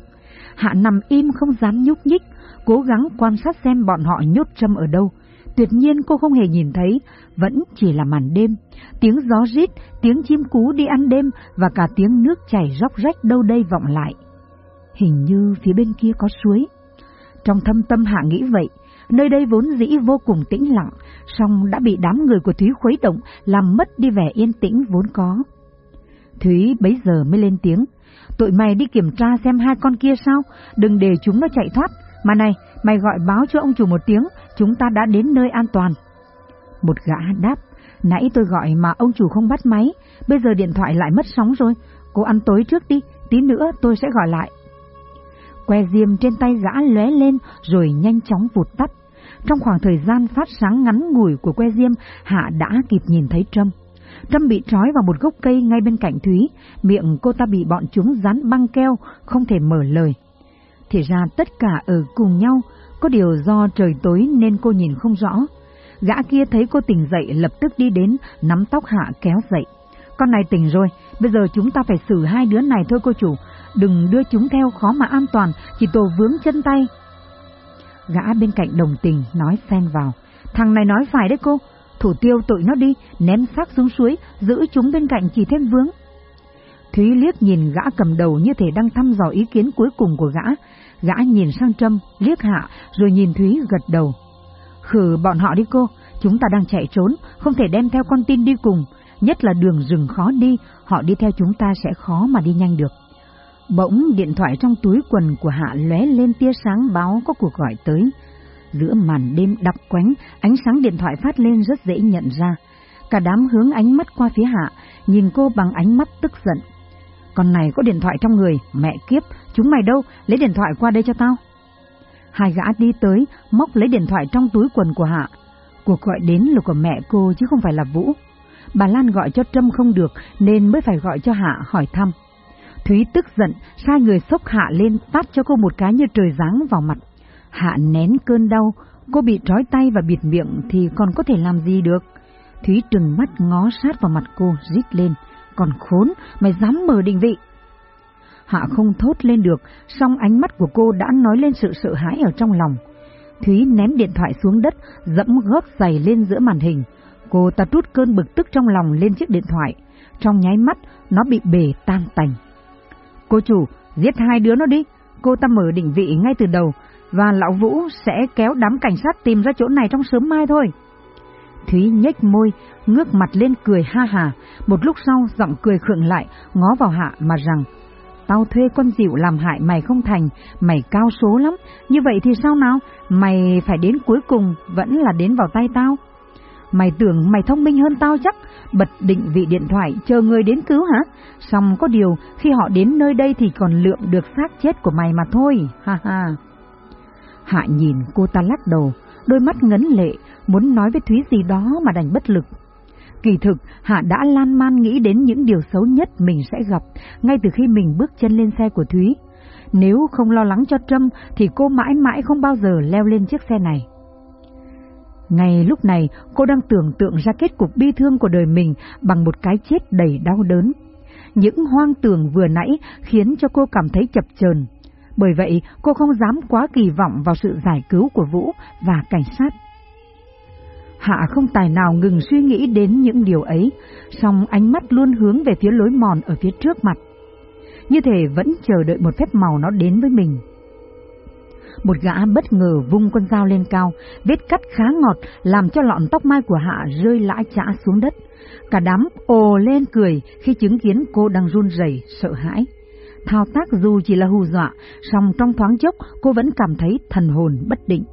Hạ nằm im không dám nhúc nhích, cố gắng quan sát xem bọn họ nhốt châm ở đâu. Tuyệt nhiên cô không hề nhìn thấy, vẫn chỉ là màn đêm. Tiếng gió rít, tiếng chim cú đi ăn đêm và cả tiếng nước chảy róc rách đâu đây vọng lại. Hình như phía bên kia có suối. Trong thâm tâm Hạ nghĩ vậy, nơi đây vốn dĩ vô cùng tĩnh lặng, song đã bị đám người của Thúy khuấy động, làm mất đi vẻ yên tĩnh vốn có. Thúy bấy giờ mới lên tiếng, tụi mày đi kiểm tra xem hai con kia sao, đừng để chúng nó chạy thoát, mà này, mày gọi báo cho ông chủ một tiếng, chúng ta đã đến nơi an toàn. Một gã đáp, nãy tôi gọi mà ông chủ không bắt máy, bây giờ điện thoại lại mất sóng rồi, cô ăn tối trước đi, tí nữa tôi sẽ gọi lại. Que diêm trên tay gã lóe lên rồi nhanh chóng vụt tắt. Trong khoảng thời gian phát sáng ngắn ngủi của que diêm, Hạ đã kịp nhìn thấy Trâm. Trâm bị trói vào một gốc cây ngay bên cạnh Thúy, miệng cô ta bị bọn chúng dán băng keo, không thể mở lời. Thì ra tất cả ở cùng nhau, có điều do trời tối nên cô nhìn không rõ. Gã kia thấy cô tỉnh dậy lập tức đi đến, nắm tóc Hạ kéo dậy. Con này tỉnh rồi, bây giờ chúng ta phải xử hai đứa này thôi cô chủ, đừng đưa chúng theo khó mà an toàn, chỉ tổ vướng chân tay. Gã bên cạnh đồng tình nói xen vào, thằng này nói phải đấy cô, thủ tiêu tụi nó đi, ném xác xuống suối, giữ chúng bên cạnh chỉ thêm vướng. Thúy liếc nhìn gã cầm đầu như thể đang thăm dò ý kiến cuối cùng của gã, gã nhìn sang Trâm, liếc hạ, rồi nhìn Thúy gật đầu. Khử bọn họ đi cô, chúng ta đang chạy trốn, không thể đem theo con tin đi cùng, nhất là đường rừng khó đi, họ đi theo chúng ta sẽ khó mà đi nhanh được. Bỗng điện thoại trong túi quần của Hạ lóe lên tia sáng báo có cuộc gọi tới. Giữa màn đêm đặc quánh, ánh sáng điện thoại phát lên rất dễ nhận ra. Cả đám hướng ánh mắt qua phía Hạ, nhìn cô bằng ánh mắt tức giận. Con này có điện thoại trong người, mẹ kiếp, chúng mày đâu, lấy điện thoại qua đây cho tao. Hai gã đi tới, móc lấy điện thoại trong túi quần của Hạ. Cuộc gọi đến là của mẹ cô chứ không phải là Vũ. Bà Lan gọi cho Trâm không được nên mới phải gọi cho Hạ hỏi thăm. Thúy tức giận, sai người sốc Hạ lên tát cho cô một cái như trời giáng vào mặt. Hạ nén cơn đau, cô bị trói tay và bịt miệng thì còn có thể làm gì được. Thúy trừng mắt ngó sát vào mặt cô, rít lên. Còn khốn, mày dám mở định vị. Hạ không thốt lên được, song ánh mắt của cô đã nói lên sự sợ hãi ở trong lòng. Thúy ném điện thoại xuống đất, dẫm gót giày lên giữa màn hình. Cô ta trút cơn bực tức trong lòng lên chiếc điện thoại. Trong nháy mắt, nó bị bể tan tành. Cô chủ, giết hai đứa nó đi. Cô ta mở định vị ngay từ đầu, và lão Vũ sẽ kéo đám cảnh sát tìm ra chỗ này trong sớm mai thôi. Thúy nhếch môi, ngước mặt lên cười ha hà, một lúc sau giọng cười khượng lại, ngó vào hạ mà rằng, tao thuê con dịu làm hại mày không thành, mày cao số lắm, như vậy thì sao nào, mày phải đến cuối cùng vẫn là đến vào tay tao. Mày tưởng mày thông minh hơn tao chắc, bật định vị điện thoại chờ người đến cứu hả? Xong có điều, khi họ đến nơi đây thì còn lượm được xác chết của mày mà thôi, ha ha. Hạ nhìn cô ta lắc đầu, đôi mắt ngấn lệ, muốn nói với Thúy gì đó mà đành bất lực. Kỳ thực, Hạ đã lan man nghĩ đến những điều xấu nhất mình sẽ gặp ngay từ khi mình bước chân lên xe của Thúy. Nếu không lo lắng cho Trâm thì cô mãi mãi không bao giờ leo lên chiếc xe này. Ngay lúc này, cô đang tưởng tượng ra kết cục bi thương của đời mình bằng một cái chết đầy đau đớn. Những hoang tưởng vừa nãy khiến cho cô cảm thấy chập chờn. Bởi vậy, cô không dám quá kỳ vọng vào sự giải cứu của Vũ và cảnh sát. Hạ không tài nào ngừng suy nghĩ đến những điều ấy, song ánh mắt luôn hướng về phía lối mòn ở phía trước mặt. Như thể vẫn chờ đợi một phép màu nó đến với mình. Một gã bất ngờ vung con dao lên cao, vết cắt khá ngọt làm cho lọn tóc mai của Hạ rơi lã chã xuống đất. Cả đám ồ lên cười khi chứng kiến cô đang run rẩy sợ hãi thao tác dù chỉ là hù dọa, song trong thoáng chốc cô vẫn cảm thấy thần hồn bất định.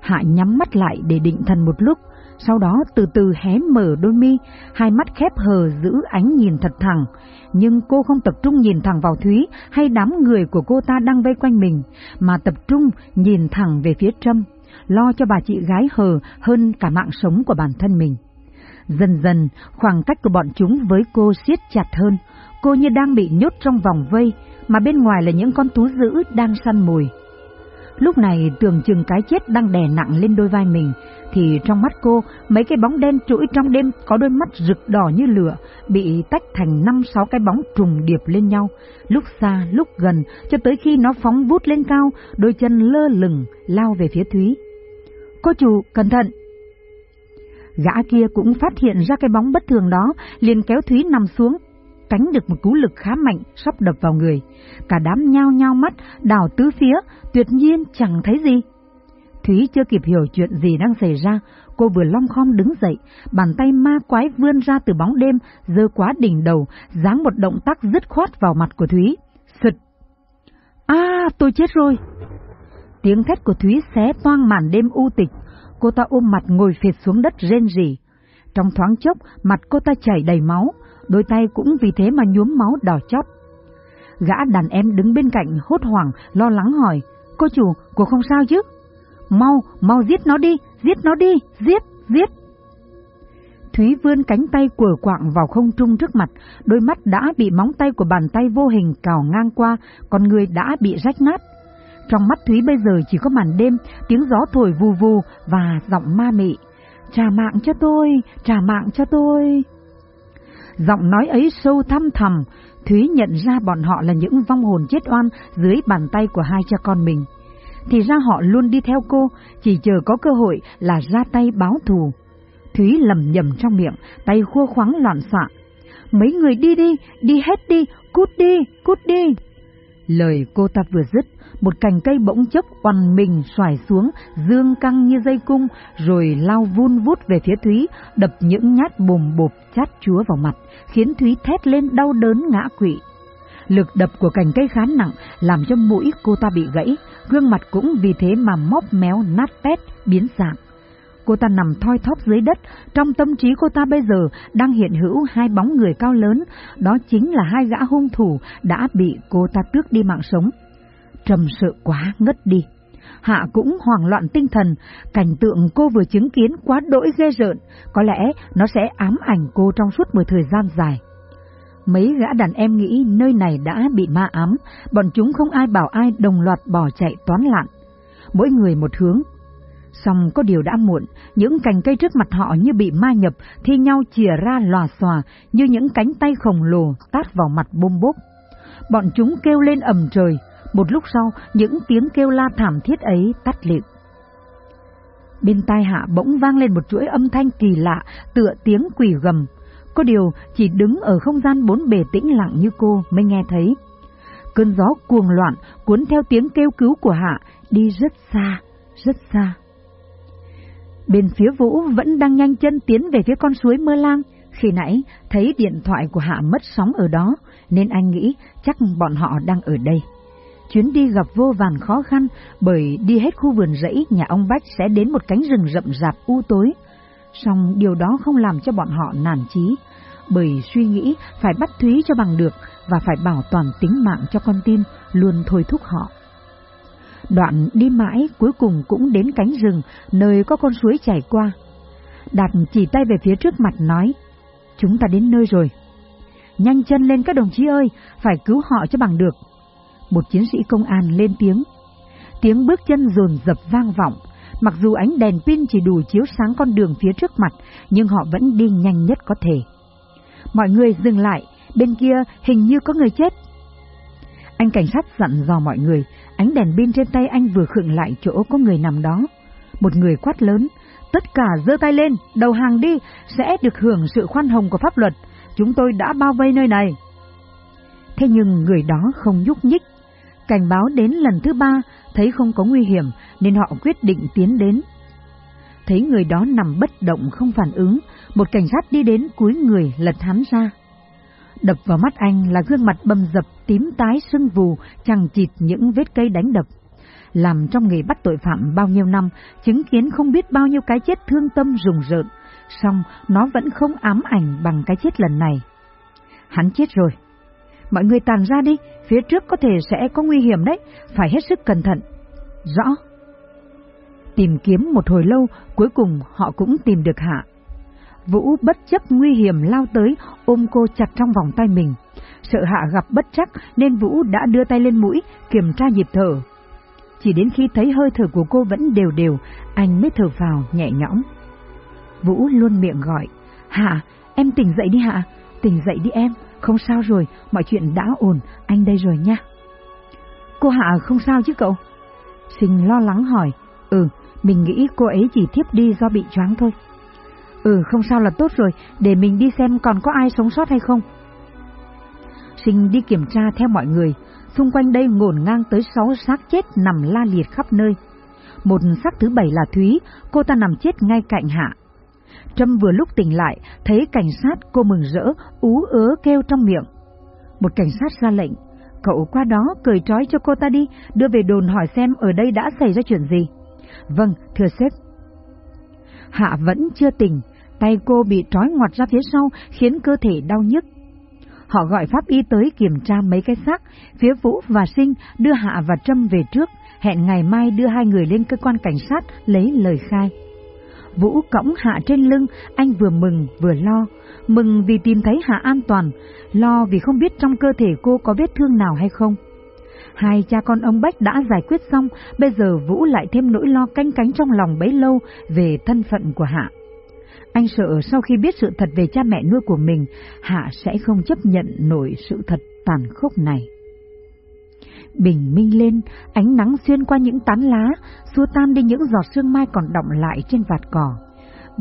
Hạ nhắm mắt lại để định thần một lúc, sau đó từ từ hé mở đôi mi, hai mắt khép hờ giữ ánh nhìn thật thẳng. Nhưng cô không tập trung nhìn thẳng vào Thúy hay đám người của cô ta đang vây quanh mình, mà tập trung nhìn thẳng về phía Trâm, lo cho bà chị gái hờ hơn cả mạng sống của bản thân mình. Dần dần, khoảng cách của bọn chúng với cô siết chặt hơn, cô như đang bị nhốt trong vòng vây, mà bên ngoài là những con thú dữ đang săn mồi. Lúc này tưởng chừng cái chết đang đè nặng lên đôi vai mình, thì trong mắt cô mấy cái bóng đen trũi trong đêm có đôi mắt rực đỏ như lửa, bị tách thành năm sáu cái bóng trùng điệp lên nhau, lúc xa lúc gần, cho tới khi nó phóng vút lên cao, đôi chân lơ lửng lao về phía Thúy. Cô chủ, cẩn thận! Gã kia cũng phát hiện ra cái bóng bất thường đó, liền kéo Thúy nằm xuống, tránh được một cú lực khá mạnh sắp đập vào người. Cả đám nhao nhao mắt, đảo tứ phía, tuyệt nhiên chẳng thấy gì. Thúy chưa kịp hiểu chuyện gì đang xảy ra, cô vừa long khom đứng dậy, bàn tay ma quái vươn ra từ bóng đêm, dơ quá đỉnh đầu, dáng một động tác dứt khoát vào mặt của Thúy. Sụt! À, tôi chết rồi! Tiếng thét của Thúy xé toang màn đêm u tịch, cô ta ôm mặt ngồi phệt xuống đất rên rỉ. Trong thoáng chốc, mặt cô ta chảy đầy máu, đôi tay cũng vì thế mà nhuốm máu đỏ chót. Gã đàn em đứng bên cạnh hốt hoảng, lo lắng hỏi, cô chủ, cô không sao chứ? Mau, mau giết nó đi, giết nó đi, giết, giết. Thúy vươn cánh tay của quạng vào không trung trước mặt, đôi mắt đã bị móng tay của bàn tay vô hình cào ngang qua, con người đã bị rách nát. Trong mắt Thúy bây giờ chỉ có màn đêm, tiếng gió thổi vù vù và giọng ma mị. Trả mạng cho tôi, trả mạng cho tôi. Giọng nói ấy sâu thăm thầm, Thúy nhận ra bọn họ là những vong hồn chết oan dưới bàn tay của hai cha con mình. Thì ra họ luôn đi theo cô, chỉ chờ có cơ hội là ra tay báo thù. Thúy lầm nhầm trong miệng, tay khua khoáng loạn xạ. Mấy người đi đi, đi hết đi, cút đi, cút đi. Lời cô ta vừa dứt, một cành cây bỗng chốc oằn mình xoài xuống, dương căng như dây cung, rồi lao vun vút về phía Thúy, đập những nhát bùm bộp chát chúa vào mặt, khiến Thúy thét lên đau đớn ngã quỵ. Lực đập của cành cây khá nặng, làm cho mũi cô ta bị gãy, gương mặt cũng vì thế mà móp méo nát tét, biến dạng. Cô ta nằm thoi thóp dưới đất, trong tâm trí cô ta bây giờ đang hiện hữu hai bóng người cao lớn, đó chính là hai gã hung thủ đã bị cô ta tước đi mạng sống. Trầm sợ quá ngất đi. Hạ cũng hoảng loạn tinh thần, cảnh tượng cô vừa chứng kiến quá đỗi ghê rợn, có lẽ nó sẽ ám ảnh cô trong suốt một thời gian dài. Mấy gã đàn em nghĩ nơi này đã bị ma ám, bọn chúng không ai bảo ai đồng loạt bỏ chạy toán lạn. Mỗi người một hướng. Xong có điều đã muộn, những cành cây trước mặt họ như bị ma nhập, thi nhau chìa ra lòa xòa như những cánh tay khổng lồ tát vào mặt bôm bốp. Bọn chúng kêu lên ầm trời, một lúc sau những tiếng kêu la thảm thiết ấy tắt lịm. Bên tai hạ bỗng vang lên một chuỗi âm thanh kỳ lạ, tựa tiếng quỷ gầm, có điều chỉ đứng ở không gian bốn bề tĩnh lặng như cô mới nghe thấy. Cơn gió cuồng loạn cuốn theo tiếng kêu cứu của Hạ đi rất xa, rất xa. Bên phía Vũ vẫn đang nhanh chân tiến về phía con suối mơ lang. Khi nãy thấy điện thoại của Hạ mất sóng ở đó nên anh nghĩ chắc bọn họ đang ở đây. Chuyến đi gặp vô vàn khó khăn bởi đi hết khu vườn rẫy nhà ông Bách sẽ đến một cánh rừng rậm rạp u tối song điều đó không làm cho bọn họ nản chí, bởi suy nghĩ phải bắt Thúy cho bằng được và phải bảo toàn tính mạng cho con tin luôn thôi thúc họ. Đoạn đi mãi cuối cùng cũng đến cánh rừng nơi có con suối chảy qua. Đạt chỉ tay về phía trước mặt nói, chúng ta đến nơi rồi. Nhanh chân lên các đồng chí ơi, phải cứu họ cho bằng được. Một chiến sĩ công an lên tiếng. Tiếng bước chân dồn dập vang vọng, Mặc dù ánh đèn pin chỉ đủ chiếu sáng con đường phía trước mặt, nhưng họ vẫn đi nhanh nhất có thể. Mọi người dừng lại, bên kia hình như có người chết. Anh cảnh sát dặn dò mọi người, ánh đèn pin trên tay anh vừa khựng lại chỗ có người nằm đó. Một người quát lớn, tất cả giơ tay lên, đầu hàng đi, sẽ được hưởng sự khoan hồng của pháp luật. Chúng tôi đã bao vây nơi này. Thế nhưng người đó không nhúc nhích. Cảnh báo đến lần thứ ba, thấy không có nguy hiểm nên họ quyết định tiến đến. Thấy người đó nằm bất động không phản ứng, một cảnh sát đi đến cúi người lật hắn ra. Đập vào mắt anh là gương mặt bầm dập, tím tái sưng vù, chẳng chịt những vết cây đánh đập. Làm trong nghề bắt tội phạm bao nhiêu năm, chứng kiến không biết bao nhiêu cái chết thương tâm rùng rợn, song nó vẫn không ám ảnh bằng cái chết lần này. Hắn chết rồi. Mọi người tàn ra đi, phía trước có thể sẽ có nguy hiểm đấy, phải hết sức cẩn thận. Rõ. Tìm kiếm một hồi lâu, cuối cùng họ cũng tìm được Hạ. Vũ bất chấp nguy hiểm lao tới, ôm cô chặt trong vòng tay mình. Sợ Hạ gặp bất chắc nên Vũ đã đưa tay lên mũi, kiểm tra nhịp thở. Chỉ đến khi thấy hơi thở của cô vẫn đều đều, anh mới thở vào nhẹ nhõm. Vũ luôn miệng gọi, Hạ, em tỉnh dậy đi Hạ, tỉnh dậy đi em, không sao rồi, mọi chuyện đã ổn, anh đây rồi nha. Cô Hạ không sao chứ cậu? Sinh lo lắng hỏi, ừ, mình nghĩ cô ấy chỉ thiếp đi do bị choáng thôi. Ừ, không sao là tốt rồi, để mình đi xem còn có ai sống sót hay không. Sinh đi kiểm tra theo mọi người, xung quanh đây ngổn ngang tới sáu xác chết nằm la liệt khắp nơi. Một xác thứ bảy là Thúy, cô ta nằm chết ngay cạnh Hạ. Trâm vừa lúc tỉnh lại, thấy cảnh sát cô mừng rỡ, ú ớ kêu trong miệng. Một cảnh sát ra lệnh, cậu qua đó cười trói cho cô ta đi, đưa về đồn hỏi xem ở đây đã xảy ra chuyện gì. Vâng, thưa sếp. Hạ vẫn chưa tỉnh, tay cô bị trói ngoặt ra phía sau khiến cơ thể đau nhức. Họ gọi pháp y tới kiểm tra mấy cái xác, phía Vũ và Sinh đưa Hạ và Trâm về trước, hẹn ngày mai đưa hai người lên cơ quan cảnh sát lấy lời khai. Vũ cõng Hạ trên lưng, anh vừa mừng vừa lo. Mừng vì tìm thấy Hạ an toàn, lo vì không biết trong cơ thể cô có vết thương nào hay không. Hai cha con ông Bách đã giải quyết xong, bây giờ Vũ lại thêm nỗi lo canh cánh trong lòng bấy lâu về thân phận của Hạ. Anh sợ sau khi biết sự thật về cha mẹ nuôi của mình, Hạ sẽ không chấp nhận nổi sự thật tàn khốc này. Bình minh lên, ánh nắng xuyên qua những tán lá, xua tan đi những giọt sương mai còn đọng lại trên vạt cỏ.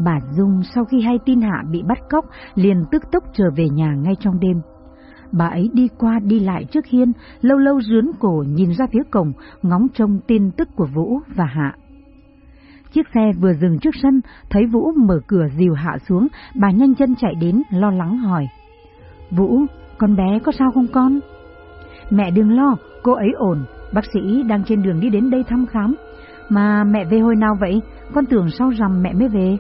Bà Dung sau khi hay tin Hạ bị bắt cóc liền tức tốc trở về nhà ngay trong đêm. Bà ấy đi qua đi lại trước hiên, lâu lâu rướn cổ nhìn ra phía cổng, ngóng trông tin tức của Vũ và Hạ. Chiếc xe vừa dừng trước sân, thấy Vũ mở cửa dìu Hạ xuống, bà nhanh chân chạy đến, lo lắng hỏi. Vũ, con bé có sao không con? Mẹ đừng lo, cô ấy ổn, bác sĩ đang trên đường đi đến đây thăm khám. Mà mẹ về hồi nào vậy? Con tưởng sau rằm mẹ mới về.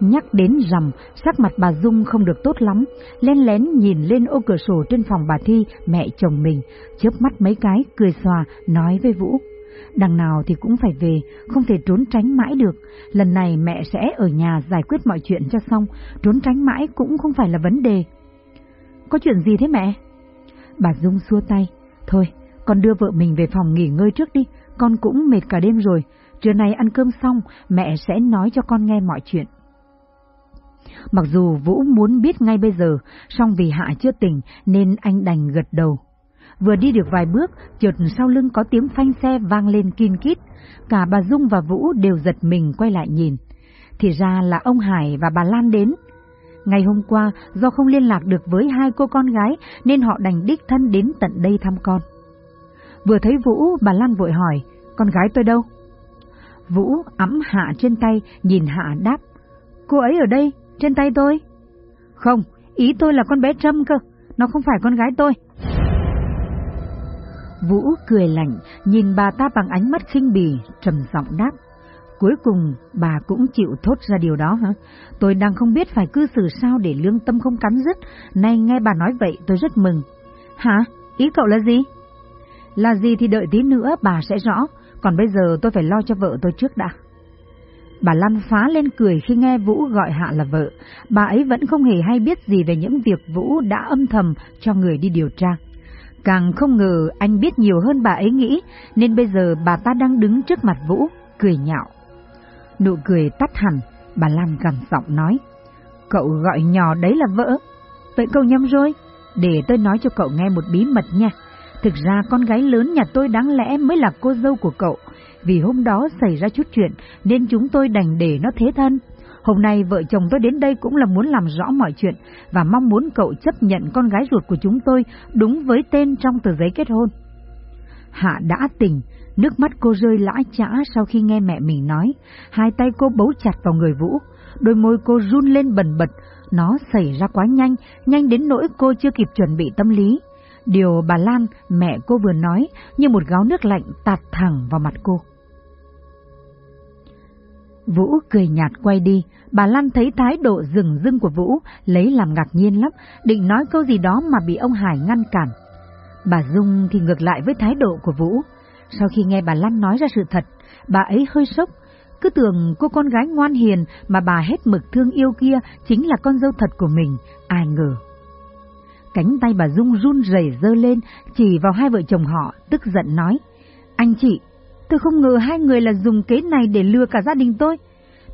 Nhắc đến rằm, sắc mặt bà Dung không được tốt lắm, len lén nhìn lên ô cửa sổ trên phòng bà Thi, mẹ chồng mình, chớp mắt mấy cái, cười xòa, nói với Vũ. Đằng nào thì cũng phải về, không thể trốn tránh mãi được. Lần này mẹ sẽ ở nhà giải quyết mọi chuyện cho xong, trốn tránh mãi cũng không phải là vấn đề. Có chuyện gì thế mẹ? Bà Dung xua tay. Thôi, con đưa vợ mình về phòng nghỉ ngơi trước đi, con cũng mệt cả đêm rồi. Trưa nay ăn cơm xong, mẹ sẽ nói cho con nghe mọi chuyện. Mặc dù Vũ muốn biết ngay bây giờ, song vì Hạ chưa tỉnh nên anh đành gật đầu. Vừa đi được vài bước, chợt sau lưng có tiếng phanh xe vang lên kin kít. Cả bà Dung và Vũ đều giật mình quay lại nhìn. Thì ra là ông Hải và bà Lan đến. Ngày hôm qua, do không liên lạc được với hai cô con gái nên họ đành đích thân đến tận đây thăm con. Vừa thấy Vũ, bà Lan vội hỏi, con gái tôi đâu? Vũ ấm Hạ trên tay, nhìn Hạ đáp, cô ấy ở đây, trên tay tôi. Không, ý tôi là con bé Trâm cơ, nó không phải con gái tôi. Vũ cười lạnh, nhìn bà ta bằng ánh mắt khinh bỉ, trầm giọng đáp. Cuối cùng bà cũng chịu thốt ra điều đó hả? Tôi đang không biết phải cư xử sao để lương tâm không cắn rứt, nay nghe bà nói vậy tôi rất mừng. Hả? Ý cậu là gì? Là gì thì đợi tí nữa bà sẽ rõ, còn bây giờ tôi phải lo cho vợ tôi trước đã. Bà Lan phá lên cười khi nghe Vũ gọi Hạ là vợ, bà ấy vẫn không hề hay biết gì về những việc Vũ đã âm thầm cho người đi điều tra. Càng không ngờ anh biết nhiều hơn bà ấy nghĩ, nên bây giờ bà ta đang đứng trước mặt Vũ, cười nhạo. Nụ cười tắt hẳn, bà Lan gằn giọng nói. Cậu gọi nhỏ đấy là vỡ. Vậy cậu nhầm rồi, để tôi nói cho cậu nghe một bí mật nha. Thực ra con gái lớn nhà tôi đáng lẽ mới là cô dâu của cậu, vì hôm đó xảy ra chút chuyện nên chúng tôi đành để nó thế thân. Hôm nay vợ chồng tôi đến đây cũng là muốn làm rõ mọi chuyện và mong muốn cậu chấp nhận con gái ruột của chúng tôi đúng với tên trong tờ giấy kết hôn. Hạ đã tỉnh, nước mắt cô rơi lã chã sau khi nghe mẹ mình nói, hai tay cô bấu chặt vào người Vũ, đôi môi cô run lên bần bật, Nó xảy ra quá nhanh, nhanh đến nỗi cô chưa kịp chuẩn bị tâm lý. Điều bà Lan, mẹ cô vừa nói, như một gáo nước lạnh tạt thẳng vào mặt cô. Vũ cười nhạt quay đi, bà Lan thấy thái độ rừng rưng của Vũ, lấy làm ngạc nhiên lắm, định nói câu gì đó mà bị ông Hải ngăn cản. Bà Dung thì ngược lại với thái độ của Vũ. Sau khi nghe bà Lan nói ra sự thật, bà ấy hơi sốc, cứ tưởng cô con gái ngoan hiền mà bà hết mực thương yêu kia chính là con dâu thật của mình, ai ngờ. Cánh tay bà Dung run rẩy dơ lên, chỉ vào hai vợ chồng họ, tức giận nói. Anh chị, tôi không ngờ hai người là dùng kế này để lừa cả gia đình tôi.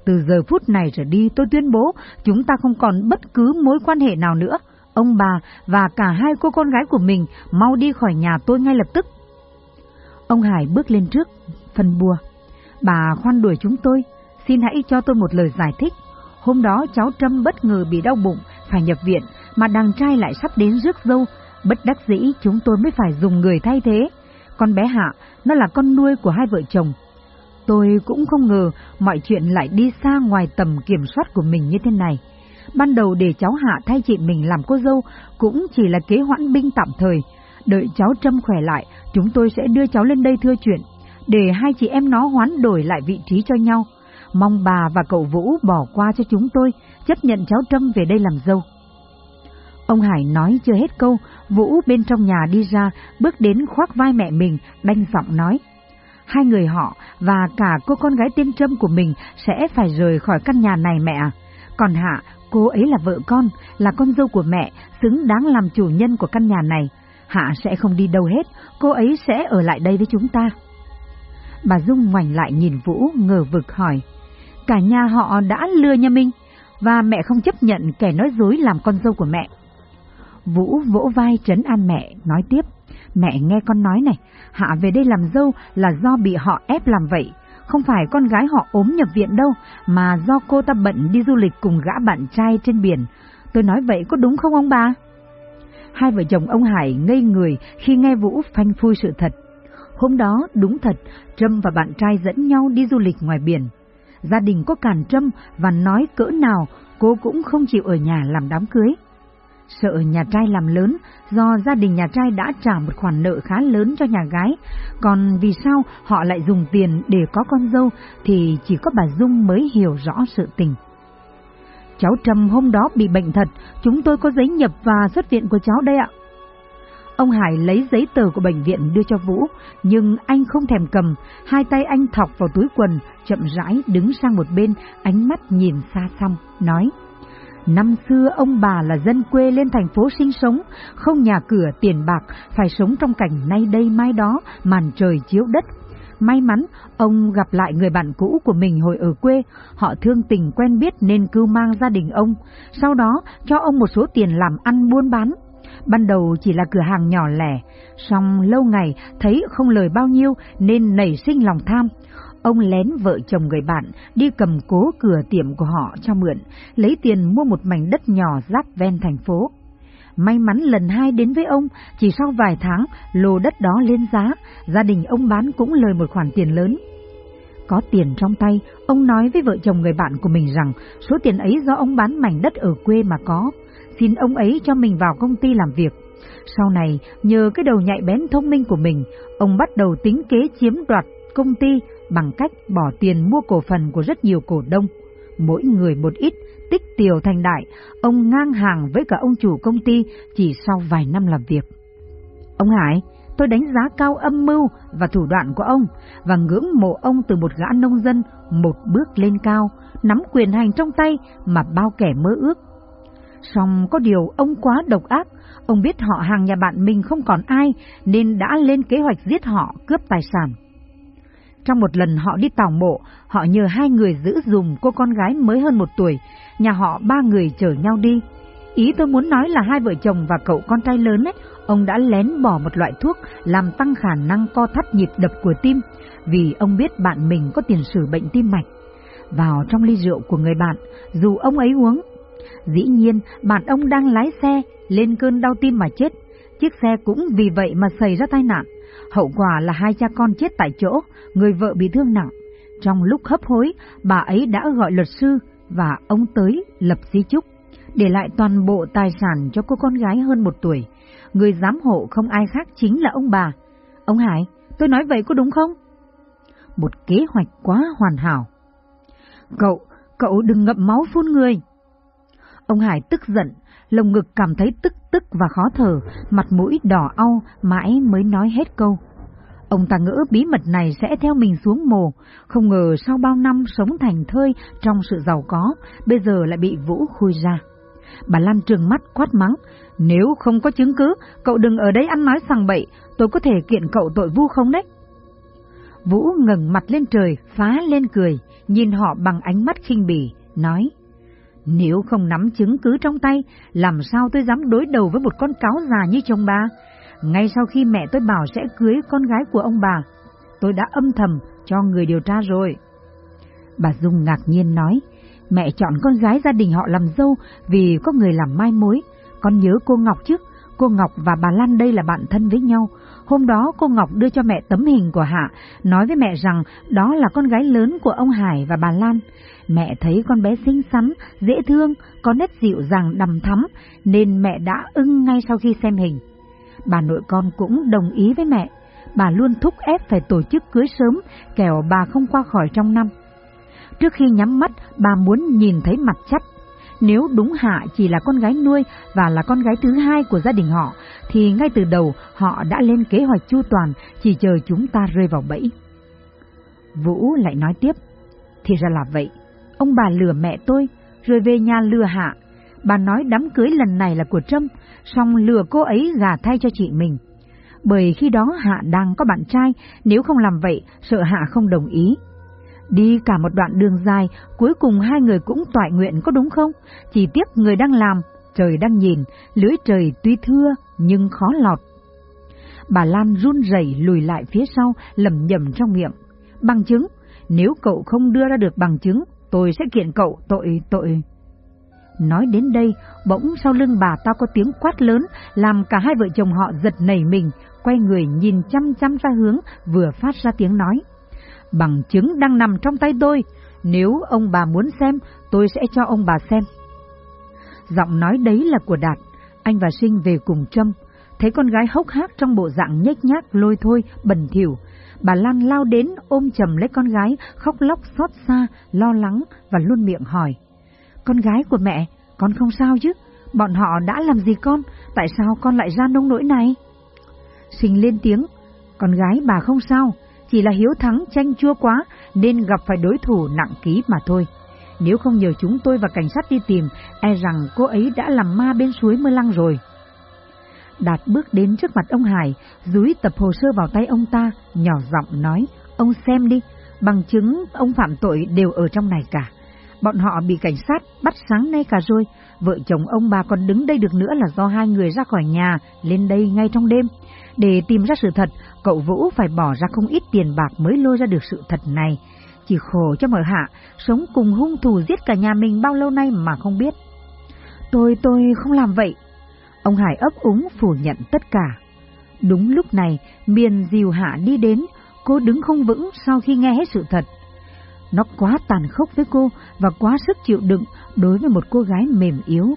Từ giờ phút này trở đi tôi tuyên bố chúng ta không còn bất cứ mối quan hệ nào nữa. Ông bà và cả hai cô con gái của mình mau đi khỏi nhà tôi ngay lập tức. Ông Hải bước lên trước, phân bùa. Bà khoan đuổi chúng tôi, xin hãy cho tôi một lời giải thích. Hôm đó cháu Trâm bất ngờ bị đau bụng, phải nhập viện, mà đàn trai lại sắp đến rước dâu. Bất đắc dĩ chúng tôi mới phải dùng người thay thế. Con bé Hạ, nó là con nuôi của hai vợ chồng. Tôi cũng không ngờ mọi chuyện lại đi xa ngoài tầm kiểm soát của mình như thế này. Ban đầu để cháu Hạ thay chị mình làm cô dâu cũng chỉ là kế hoãn binh tạm thời. Đợi cháu Trâm khỏe lại, chúng tôi sẽ đưa cháu lên đây thưa chuyện để hai chị em nó hoán đổi lại vị trí cho nhau. Mong bà và cậu Vũ bỏ qua cho chúng tôi, chấp nhận cháu Trâm về đây làm dâu. Ông Hải nói chưa hết câu, Vũ bên trong nhà đi ra, bước đến khoác vai mẹ mình, đanh giọng nói. Hai người họ và cả cô con gái tên Trâm của mình sẽ phải rời khỏi căn nhà này mẹ Còn Hạ, cô ấy là vợ con, là con dâu của mẹ, xứng đáng làm chủ nhân của căn nhà này. Hạ sẽ không đi đâu hết, cô ấy sẽ ở lại đây với chúng ta. Bà Dung ngoảnh lại nhìn Vũ ngờ vực hỏi. Cả nhà họ đã lừa nhà mình, và mẹ không chấp nhận kẻ nói dối làm con dâu của mẹ. Vũ vỗ vai trấn an mẹ, nói tiếp. Mẹ nghe con nói này, Hạ về đây làm dâu là do bị họ ép làm vậy. Không phải con gái họ ốm nhập viện đâu, mà do cô ta bận đi du lịch cùng gã bạn trai trên biển. Tôi nói vậy có đúng không ông bà? Hai vợ chồng ông Hải ngây người khi nghe Vũ phanh phui sự thật. Hôm đó, đúng thật, Trâm và bạn trai dẫn nhau đi du lịch ngoài biển. Gia đình có cản Trâm và nói cỡ nào cô cũng không chịu ở nhà làm đám cưới. Sợ nhà trai làm lớn do gia đình nhà trai đã trả một khoản nợ khá lớn cho nhà gái, còn vì sao họ lại dùng tiền để có con dâu thì chỉ có bà Dung mới hiểu rõ sự tình. Cháu Trâm hôm đó bị bệnh thật, chúng tôi có giấy nhập và xuất viện của cháu đây ạ. Ông Hải lấy giấy tờ của bệnh viện đưa cho Vũ, nhưng anh không thèm cầm, hai tay anh thọc vào túi quần, chậm rãi đứng sang một bên, ánh mắt nhìn xa xăm, nói. Năm xưa ông bà là dân quê lên thành phố sinh sống, không nhà cửa tiền bạc, phải sống trong cảnh nay đây mai đó, màn trời chiếu đất. May mắn, ông gặp lại người bạn cũ của mình hồi ở quê, họ thương tình quen biết nên cưu mang gia đình ông, sau đó cho ông một số tiền làm ăn buôn bán. Ban đầu chỉ là cửa hàng nhỏ lẻ, song lâu ngày thấy không lời bao nhiêu nên nảy sinh lòng tham. Ông lén vợ chồng người bạn đi cầm cố cửa tiệm của họ cho mượn, lấy tiền mua một mảnh đất nhỏ giáp ven thành phố. May mắn lần hai đến với ông, chỉ sau vài tháng, lô đất đó lên giá, gia đình ông bán cũng lời một khoản tiền lớn. Có tiền trong tay, ông nói với vợ chồng người bạn của mình rằng số tiền ấy do ông bán mảnh đất ở quê mà có, xin ông ấy cho mình vào công ty làm việc. Sau này, nhờ cái đầu nhạy bén thông minh của mình, ông bắt đầu tính kế chiếm đoạt công ty bằng cách bỏ tiền mua cổ phần của rất nhiều cổ đông. Mỗi người một ít, tích tiểu thành đại, ông ngang hàng với cả ông chủ công ty chỉ sau vài năm làm việc. Ông Hải, tôi đánh giá cao âm mưu và thủ đoạn của ông và ngưỡng mộ ông từ một gã nông dân một bước lên cao, nắm quyền hành trong tay mà bao kẻ mơ ước. Song có điều ông quá độc ác, ông biết họ hàng nhà bạn mình không còn ai nên đã lên kế hoạch giết họ cướp tài sản. Trong một lần họ đi tảo mộ, họ nhờ hai người giữ dùm cô con gái mới hơn một tuổi, nhà họ ba người chở nhau đi. Ý tôi muốn nói là hai vợ chồng và cậu con trai lớn ấy, ông đã lén bỏ một loại thuốc làm tăng khả năng co thắt nhịp đập của tim, vì ông biết bạn mình có tiền sử bệnh tim mạch. Vào trong ly rượu của người bạn, dù ông ấy uống. Dĩ nhiên, bạn ông đang lái xe, lên cơn đau tim mà chết. Chiếc xe cũng vì vậy mà xảy ra tai nạn. Hậu quả là hai cha con chết tại chỗ, người vợ bị thương nặng. Trong lúc hấp hối, bà ấy đã gọi luật sư và ông tới lập di chúc. để lại toàn bộ tài sản cho cô con gái hơn một tuổi. Người giám hộ không ai khác chính là ông bà. Ông Hải, tôi nói vậy có đúng không? Một kế hoạch quá hoàn hảo. Cậu, cậu đừng ngậm máu phun người. Ông Hải tức giận, lồng ngực cảm thấy tức tức và khó thở, mặt mũi đỏ au, mãi mới nói hết câu. Ông ta ngỡ bí mật này sẽ theo mình xuống mồ, không ngờ sau bao năm sống thành thơi trong sự giàu có, bây giờ lại bị Vũ khui ra. Bà Lan trừng mắt quát mắng, nếu không có chứng cứ, cậu đừng ở đây ăn nói sằng bậy, tôi có thể kiện cậu tội vu không đấy. Vũ ngẩng mặt lên trời, phá lên cười, nhìn họ bằng ánh mắt khinh bỉ, nói, nếu không nắm chứng cứ trong tay, làm sao tôi dám đối đầu với một con cáo già như chồng bà? Ngay sau khi mẹ tôi bảo sẽ cưới con gái của ông bà, tôi đã âm thầm cho người điều tra rồi. Bà Dung ngạc nhiên nói, mẹ chọn con gái gia đình họ làm dâu vì có người làm mai mối. Con nhớ cô Ngọc chứ, cô Ngọc và bà Lan đây là bạn thân với nhau. Hôm đó cô Ngọc đưa cho mẹ tấm hình của Hạ, nói với mẹ rằng đó là con gái lớn của ông Hải và bà Lan. Mẹ thấy con bé xinh xắn, dễ thương, có nét dịu dàng đầm thắm, nên mẹ đã ưng ngay sau khi xem hình. Bà nội con cũng đồng ý với mẹ, bà luôn thúc ép phải tổ chức cưới sớm, kẻo bà không qua khỏi trong năm. Trước khi nhắm mắt, bà muốn nhìn thấy mặt chắc. Nếu đúng Hạ chỉ là con gái nuôi và là con gái thứ hai của gia đình họ, thì ngay từ đầu họ đã lên kế hoạch chu toàn, chỉ chờ chúng ta rơi vào bẫy. Vũ lại nói tiếp, thì ra là vậy, ông bà lừa mẹ tôi, rồi về nhà lừa Hạ. Bà nói đám cưới lần này là của Trâm, xong lừa cô ấy gà thay cho chị mình. Bởi khi đó Hạ đang có bạn trai, nếu không làm vậy, sợ Hạ không đồng ý. Đi cả một đoạn đường dài, cuối cùng hai người cũng toại nguyện có đúng không? Chỉ tiếc người đang làm, trời đang nhìn, lưới trời tuy thưa nhưng khó lọt. Bà Lan run rẩy lùi lại phía sau, lầm nhầm trong miệng. Bằng chứng, nếu cậu không đưa ra được bằng chứng, tôi sẽ kiện cậu tội tội. Nói đến đây, bỗng sau lưng bà ta có tiếng quát lớn, làm cả hai vợ chồng họ giật nảy mình, quay người nhìn chăm chăm ra hướng vừa phát ra tiếng nói. Bằng chứng đang nằm trong tay tôi, nếu ông bà muốn xem, tôi sẽ cho ông bà xem. Giọng nói đấy là của Đạt, anh và Sinh về cùng Trâm, thấy con gái hốc hác trong bộ dạng nhếch nhác lôi thôi, bẩn thỉu. Bà Lan lao đến ôm chầm lấy con gái, khóc lóc xót xa, lo lắng và luôn miệng hỏi. Con gái của mẹ, con không sao chứ? Bọn họ đã làm gì con? Tại sao con lại ra nông nỗi này? Sinh lên tiếng, con gái bà không sao, chỉ là hiếu thắng tranh chua quá nên gặp phải đối thủ nặng ký mà thôi. Nếu không nhờ chúng tôi và cảnh sát đi tìm, e rằng cô ấy đã làm ma bên suối mơ lăng rồi. Đạt bước đến trước mặt ông Hải, dúi tập hồ sơ vào tay ông ta, nhỏ giọng nói, ông xem đi, bằng chứng ông phạm tội đều ở trong này cả. Bọn họ bị cảnh sát bắt sáng nay cả rồi, vợ chồng ông bà còn đứng đây được nữa là do hai người ra khỏi nhà, lên đây ngay trong đêm. Để tìm ra sự thật, cậu Vũ phải bỏ ra không ít tiền bạc mới lôi ra được sự thật này. Chỉ khổ cho mở hạ, sống cùng hung thủ giết cả nhà mình bao lâu nay mà không biết. Tôi, tôi không làm vậy. Ông Hải ấp úng phủ nhận tất cả. Đúng lúc này, miền diều hạ đi đến, cô đứng không vững sau khi nghe hết sự thật. Nó quá tàn khốc với cô và quá sức chịu đựng đối với một cô gái mềm yếu.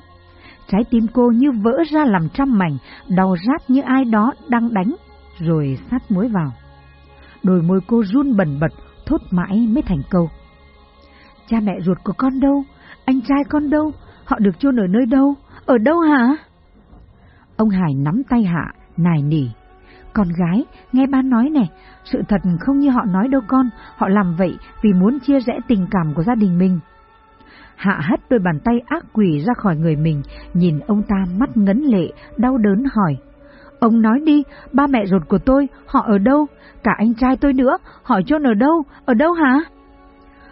Trái tim cô như vỡ ra làm trăm mảnh, đau rát như ai đó đang đánh, rồi sát muối vào. Đôi môi cô run bẩn bật, thốt mãi mới thành câu. Cha mẹ ruột của con đâu? Anh trai con đâu? Họ được chôn ở nơi đâu? Ở đâu hả? Ông Hải nắm tay Hạ, nài nỉ. Con gái, nghe ba nói nè, sự thật không như họ nói đâu con, họ làm vậy vì muốn chia rẽ tình cảm của gia đình mình. Hạ hất đôi bàn tay ác quỷ ra khỏi người mình, nhìn ông ta mắt ngấn lệ, đau đớn hỏi. Ông nói đi, ba mẹ ruột của tôi, họ ở đâu? Cả anh trai tôi nữa, họ chôn ở đâu? Ở đâu hả?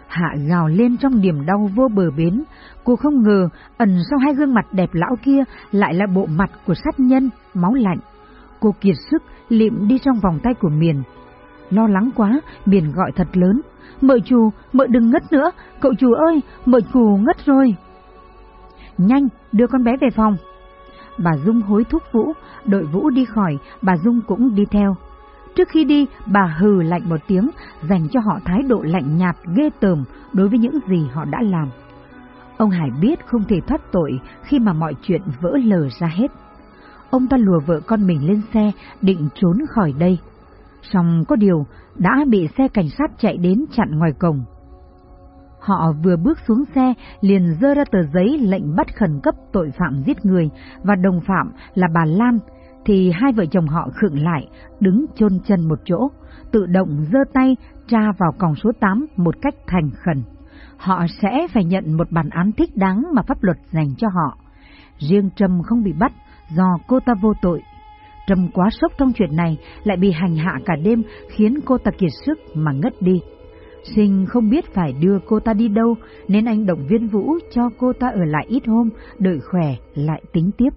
Hạ gào lên trong niềm đau vô bờ bến. Cô không ngờ ẩn sau hai gương mặt đẹp lão kia lại là bộ mặt của sát nhân, máu lạnh. Cô kiệt sức liệm đi trong vòng tay của Miền. Lo lắng quá, biển gọi thật lớn. Mợ chủ, mợ đừng ngất nữa, cậu chủ ơi, mợ chủ ngất rồi. Nhanh, đưa con bé về phòng. Bà Dung hối thúc Vũ, đội Vũ đi khỏi, bà Dung cũng đi theo. Trước khi đi, bà hừ lạnh một tiếng, dành cho họ thái độ lạnh nhạt, ghê tởm đối với những gì họ đã làm. Ông Hải biết không thể thoát tội khi mà mọi chuyện vỡ lờ ra hết. Ông ta lùa vợ con mình lên xe, định trốn khỏi đây. Xong có điều, đã bị xe cảnh sát chạy đến chặn ngoài cổng. Họ vừa bước xuống xe liền dơ ra tờ giấy lệnh bắt khẩn cấp tội phạm giết người và đồng phạm là bà Lan, thì hai vợ chồng họ khựng lại, đứng chôn chân một chỗ, tự động dơ tay tra vào còng số 8 một cách thành khẩn. Họ sẽ phải nhận một bản án thích đáng mà pháp luật dành cho họ. Riêng Trâm không bị bắt do cô ta vô tội. Trâm quá sốc trong chuyện này, lại bị hành hạ cả đêm khiến cô ta kiệt sức mà ngất đi. Sinh không biết phải đưa cô ta đi đâu, nên anh động viên Vũ cho cô ta ở lại ít hôm, đợi khỏe lại tính tiếp.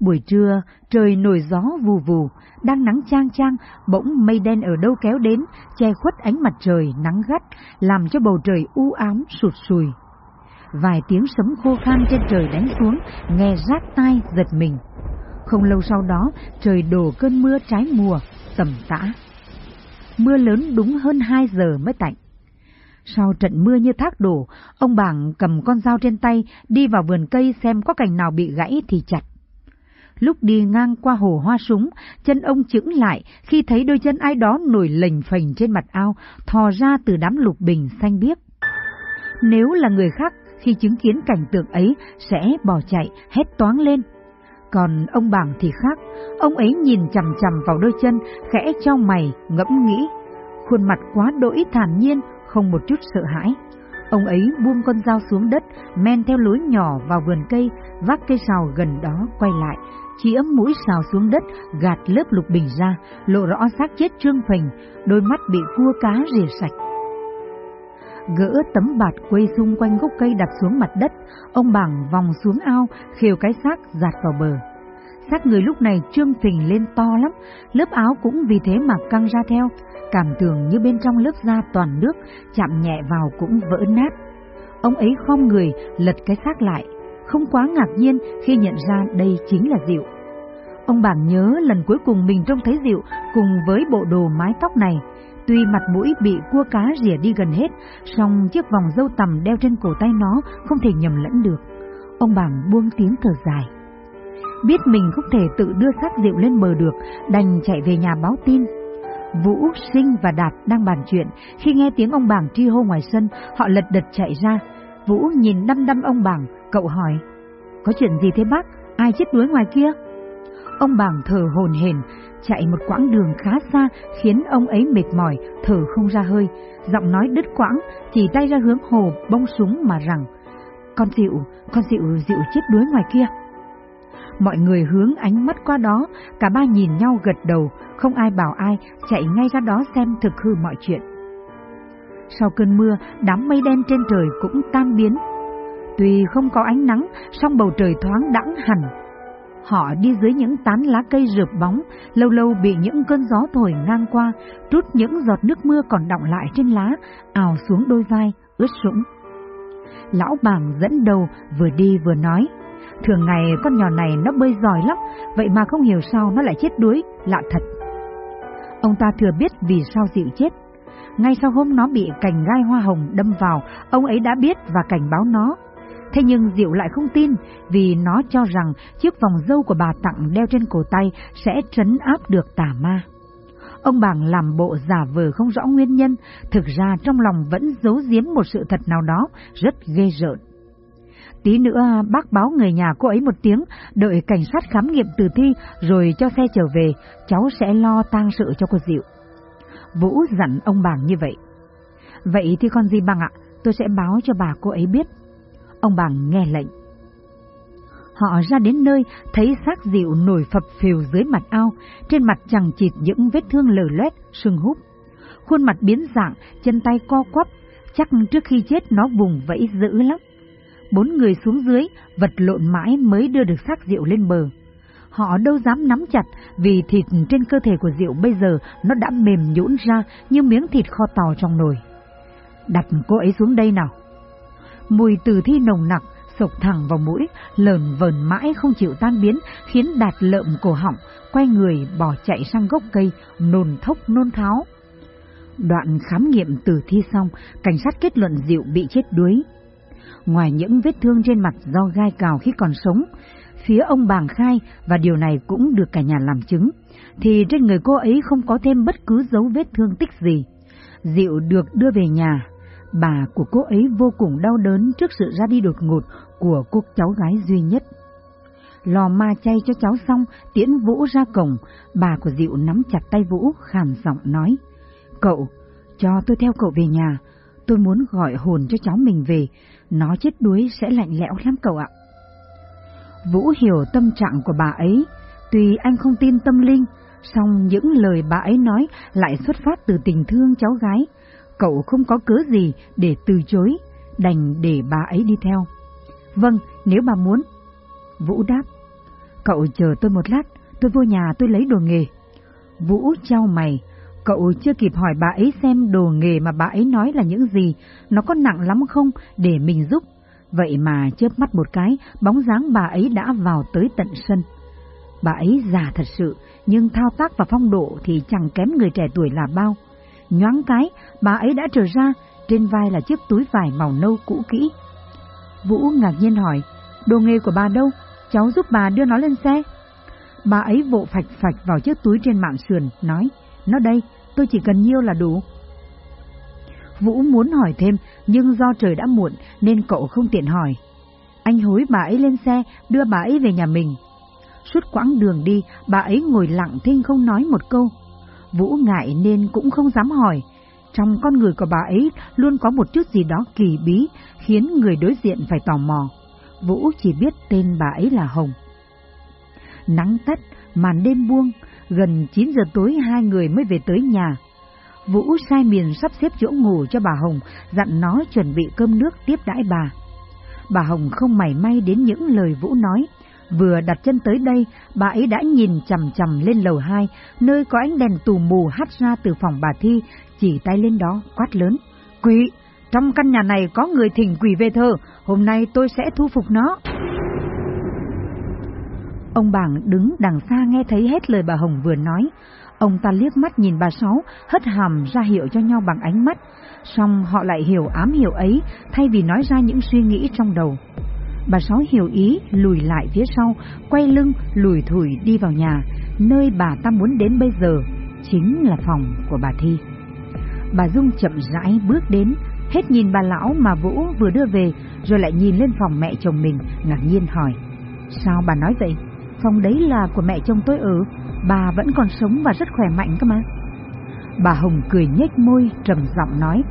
Buổi trưa, trời nổi gió vù vù, đang nắng chang chang bỗng mây đen ở đâu kéo đến, che khuất ánh mặt trời nắng gắt, làm cho bầu trời u ám sụt sùi. Vài tiếng sấm khô khan trên trời đánh xuống, nghe rát tai giật mình. Không lâu sau đó, trời đổ cơn mưa trái mùa, tầm tã. Mưa lớn đúng hơn hai giờ mới tạnh. Sau trận mưa như thác đổ, ông bảng cầm con dao trên tay đi vào vườn cây xem có cành nào bị gãy thì chặt. Lúc đi ngang qua hồ hoa súng, chân ông chững lại khi thấy đôi chân ai đó nổi lềnh phềnh trên mặt ao, thò ra từ đám lục bình xanh biếc. Nếu là người khác, khi chứng kiến cảnh tượng ấy sẽ bỏ chạy, hét toáng lên. Còn ông bảng thì khác, ông ấy nhìn chằm chằm vào đôi chân, khẽ cho mày, ngẫm nghĩ. Khuôn mặt quá đỗi thản nhiên, không một chút sợ hãi. Ông ấy buông con dao xuống đất, men theo lối nhỏ vào vườn cây, vác cây sào gần đó quay lại, chĩa mũi sào xuống đất, gạt lớp lục bình ra, lộ rõ xác chết trương phình, đôi mắt bị cua cá rỉa sạch. Gỡ tấm bạt quây xung quanh gốc cây đặt xuống mặt đất, ông bảng vòng xuống ao, khều cái xác giạt vào bờ. Xác người lúc này trương phình lên to lắm, lớp áo cũng vì thế mà căng ra theo, cảm tưởng như bên trong lớp da toàn nước, chạm nhẹ vào cũng vỡ nát. Ông ấy khom người, lật cái xác lại, không quá ngạc nhiên khi nhận ra đây chính là Diệu. Ông bảng nhớ lần cuối cùng mình trông thấy Diệu cùng với bộ đồ mái tóc này, tuy mặt mũi bị cua cá rỉa đi gần hết, song chiếc vòng dâu tằm đeo trên cổ tay nó không thể nhầm lẫn được. Ông bảng buông tiếng thở dài. Biết mình không thể tự đưa xác Diệu lên bờ được, đành chạy về nhà báo tin. Vũ, Sinh và Đạt đang bàn chuyện, khi nghe tiếng ông bảng tri hô ngoài sân, họ lật đật chạy ra. Vũ nhìn đăm đăm ông bảng, cậu hỏi, có chuyện gì thế bác, ai chết đuối ngoài kia? Ông bảng thở hồn hển, chạy một quãng đường khá xa khiến ông ấy mệt mỏi, thở không ra hơi, giọng nói đứt quãng, chỉ tay ra hướng hồ bông súng mà rằng, con dịu, con dịu dịu chết đuối ngoài kia. Mọi người hướng ánh mắt qua đó, cả ba nhìn nhau gật đầu, không ai bảo ai, chạy ngay ra đó xem thực hư mọi chuyện. Sau cơn mưa, đám mây đen trên trời cũng tan biến. Tuy không có ánh nắng, song bầu trời thoáng đãng hẳn. Họ đi dưới những tán lá cây rượp bóng, lâu lâu bị những cơn gió thổi ngang qua, trút những giọt nước mưa còn đọng lại trên lá, ào xuống đôi vai, ướt sũng. Lão bàng dẫn đầu vừa đi vừa nói, thường ngày con nhỏ này nó bơi giỏi lắm, vậy mà không hiểu sao nó lại chết đuối, lạ thật. Ông ta thừa biết vì sao dịu chết. Ngay sau hôm nó bị cành gai hoa hồng đâm vào, ông ấy đã biết và cảnh báo nó. Thế nhưng Diệu lại không tin vì nó cho rằng chiếc vòng dâu của bà tặng đeo trên cổ tay sẽ trấn áp được tà ma. Ông bảng làm bộ giả vờ không rõ nguyên nhân, thực ra trong lòng vẫn giấu giếm một sự thật nào đó rất ghê rợn. Tí nữa bác báo người nhà cô ấy một tiếng, đợi cảnh sát khám nghiệm tử thi rồi cho xe trở về, cháu sẽ lo tang sự cho cô Diệu. Vũ dặn ông bảng như vậy. Vậy thì con gì bằng ạ, tôi sẽ báo cho bà cô ấy biết. Ông bằng nghe lệnh. Họ ra đến nơi, thấy xác Diệu nổi phập phều dưới mặt ao, trên mặt chẳng chịt những vết thương lở loét, sưng húp. Khuôn mặt biến dạng, chân tay co quắp, chắc trước khi chết nó vùng vẫy dữ lắm bốn người xuống dưới, vật lộn mãi mới đưa được xác Diệu lên bờ. Họ đâu dám nắm chặt vì thịt trên cơ thể của Diệu bây giờ nó đã mềm nhũn ra như miếng thịt kho tàu trong nồi. Đặt cô ấy xuống đây nào. Mùi tử thi nồng nặc, sộc thẳng vào mũi, lờn vờn mãi không chịu tan biến, khiến đạt lợm cổ họng, quay người bỏ chạy sang gốc cây, nôn thốc nôn tháo. Đoạn khám nghiệm tử thi xong, cảnh sát kết luận Diệu bị chết đuối. Ngoài những vết thương trên mặt do gai cào khi còn sống, phía ông bàng khai và điều này cũng được cả nhà làm chứng, thì trên người cô ấy không có thêm bất cứ dấu vết thương tích gì. Diệu được đưa về nhà, bà của cô ấy vô cùng đau đớn trước sự ra đi đột ngột của cô cháu gái duy nhất. Lò ma chay cho cháu xong, tiễn Vũ ra cổng, bà của Diệu nắm chặt tay Vũ, khàn giọng nói. Cậu, cho tôi theo cậu về nhà, tôi muốn gọi hồn cho cháu mình về, nó chết đuối sẽ lạnh lẽo lắm cậu ạ. Vũ hiểu tâm trạng của bà ấy, tuy anh không tin tâm linh, song những lời bà ấy nói lại xuất phát từ tình thương cháu gái. Cậu không có cớ gì để từ chối, đành để bà ấy đi theo. Vâng, nếu bà muốn. Vũ đáp. Cậu chờ tôi một lát, tôi vô nhà tôi lấy đồ nghề. Vũ trao mày, cậu chưa kịp hỏi bà ấy xem đồ nghề mà bà ấy nói là những gì, nó có nặng lắm không để mình giúp. Vậy mà chớp mắt một cái, bóng dáng bà ấy đã vào tới tận sân. Bà ấy già thật sự, nhưng thao tác và phong độ thì chẳng kém người trẻ tuổi là bao. Nhoáng cái, bà ấy đã trở ra, trên vai là chiếc túi vải màu nâu cũ kỹ. Vũ ngạc nhiên hỏi, đồ nghề của bà đâu? Cháu giúp bà đưa nó lên xe. Bà ấy vộ phạch phạch vào chiếc túi trên mạng sườn, nói, nó đây, tôi chỉ cần nhiêu là đủ. Vũ muốn hỏi thêm, nhưng do trời đã muộn nên cậu không tiện hỏi. Anh hối bà ấy lên xe, đưa bà ấy về nhà mình. Suốt quãng đường đi, bà ấy ngồi lặng thinh không nói một câu. Vũ ngại nên cũng không dám hỏi. Trong con người của bà ấy luôn có một chút gì đó kỳ bí, khiến người đối diện phải tò mò. Vũ chỉ biết tên bà ấy là Hồng. Nắng tắt, màn đêm buông, gần 9 giờ tối hai người mới về tới nhà. Vũ sai miền sắp xếp chỗ ngủ cho bà Hồng, dặn nó chuẩn bị cơm nước tiếp đãi bà. Bà Hồng không mảy may đến những lời Vũ nói. Vừa đặt chân tới đây, bà ấy đã nhìn chầm chầm lên lầu hai, nơi có ánh đèn tù mù hắt ra từ phòng bà Thi, chỉ tay lên đó, quát lớn. Quỷ! Trong căn nhà này có người thỉnh quỷ về thờ, hôm nay tôi sẽ thu phục nó. Ông bảng đứng đằng xa nghe thấy hết lời bà Hồng vừa nói. Ông ta liếc mắt nhìn bà Sáu, hất hàm ra hiệu cho nhau bằng ánh mắt, song họ lại hiểu ám hiệu ấy thay vì nói ra những suy nghĩ trong đầu. Bà Sáu hiểu ý, lùi lại phía sau, quay lưng, lùi thủi đi vào nhà, nơi bà ta muốn đến bây giờ, chính là phòng của bà Thi. Bà Dung chậm rãi bước đến, hết nhìn bà lão mà Vũ vừa đưa về, rồi lại nhìn lên phòng mẹ chồng mình, ngạc nhiên hỏi. Sao bà nói vậy? Phòng đấy là của mẹ chồng tôi ở, bà vẫn còn sống và rất khỏe mạnh cơ mà. Bà Hồng cười nhếch môi, trầm giọng nói,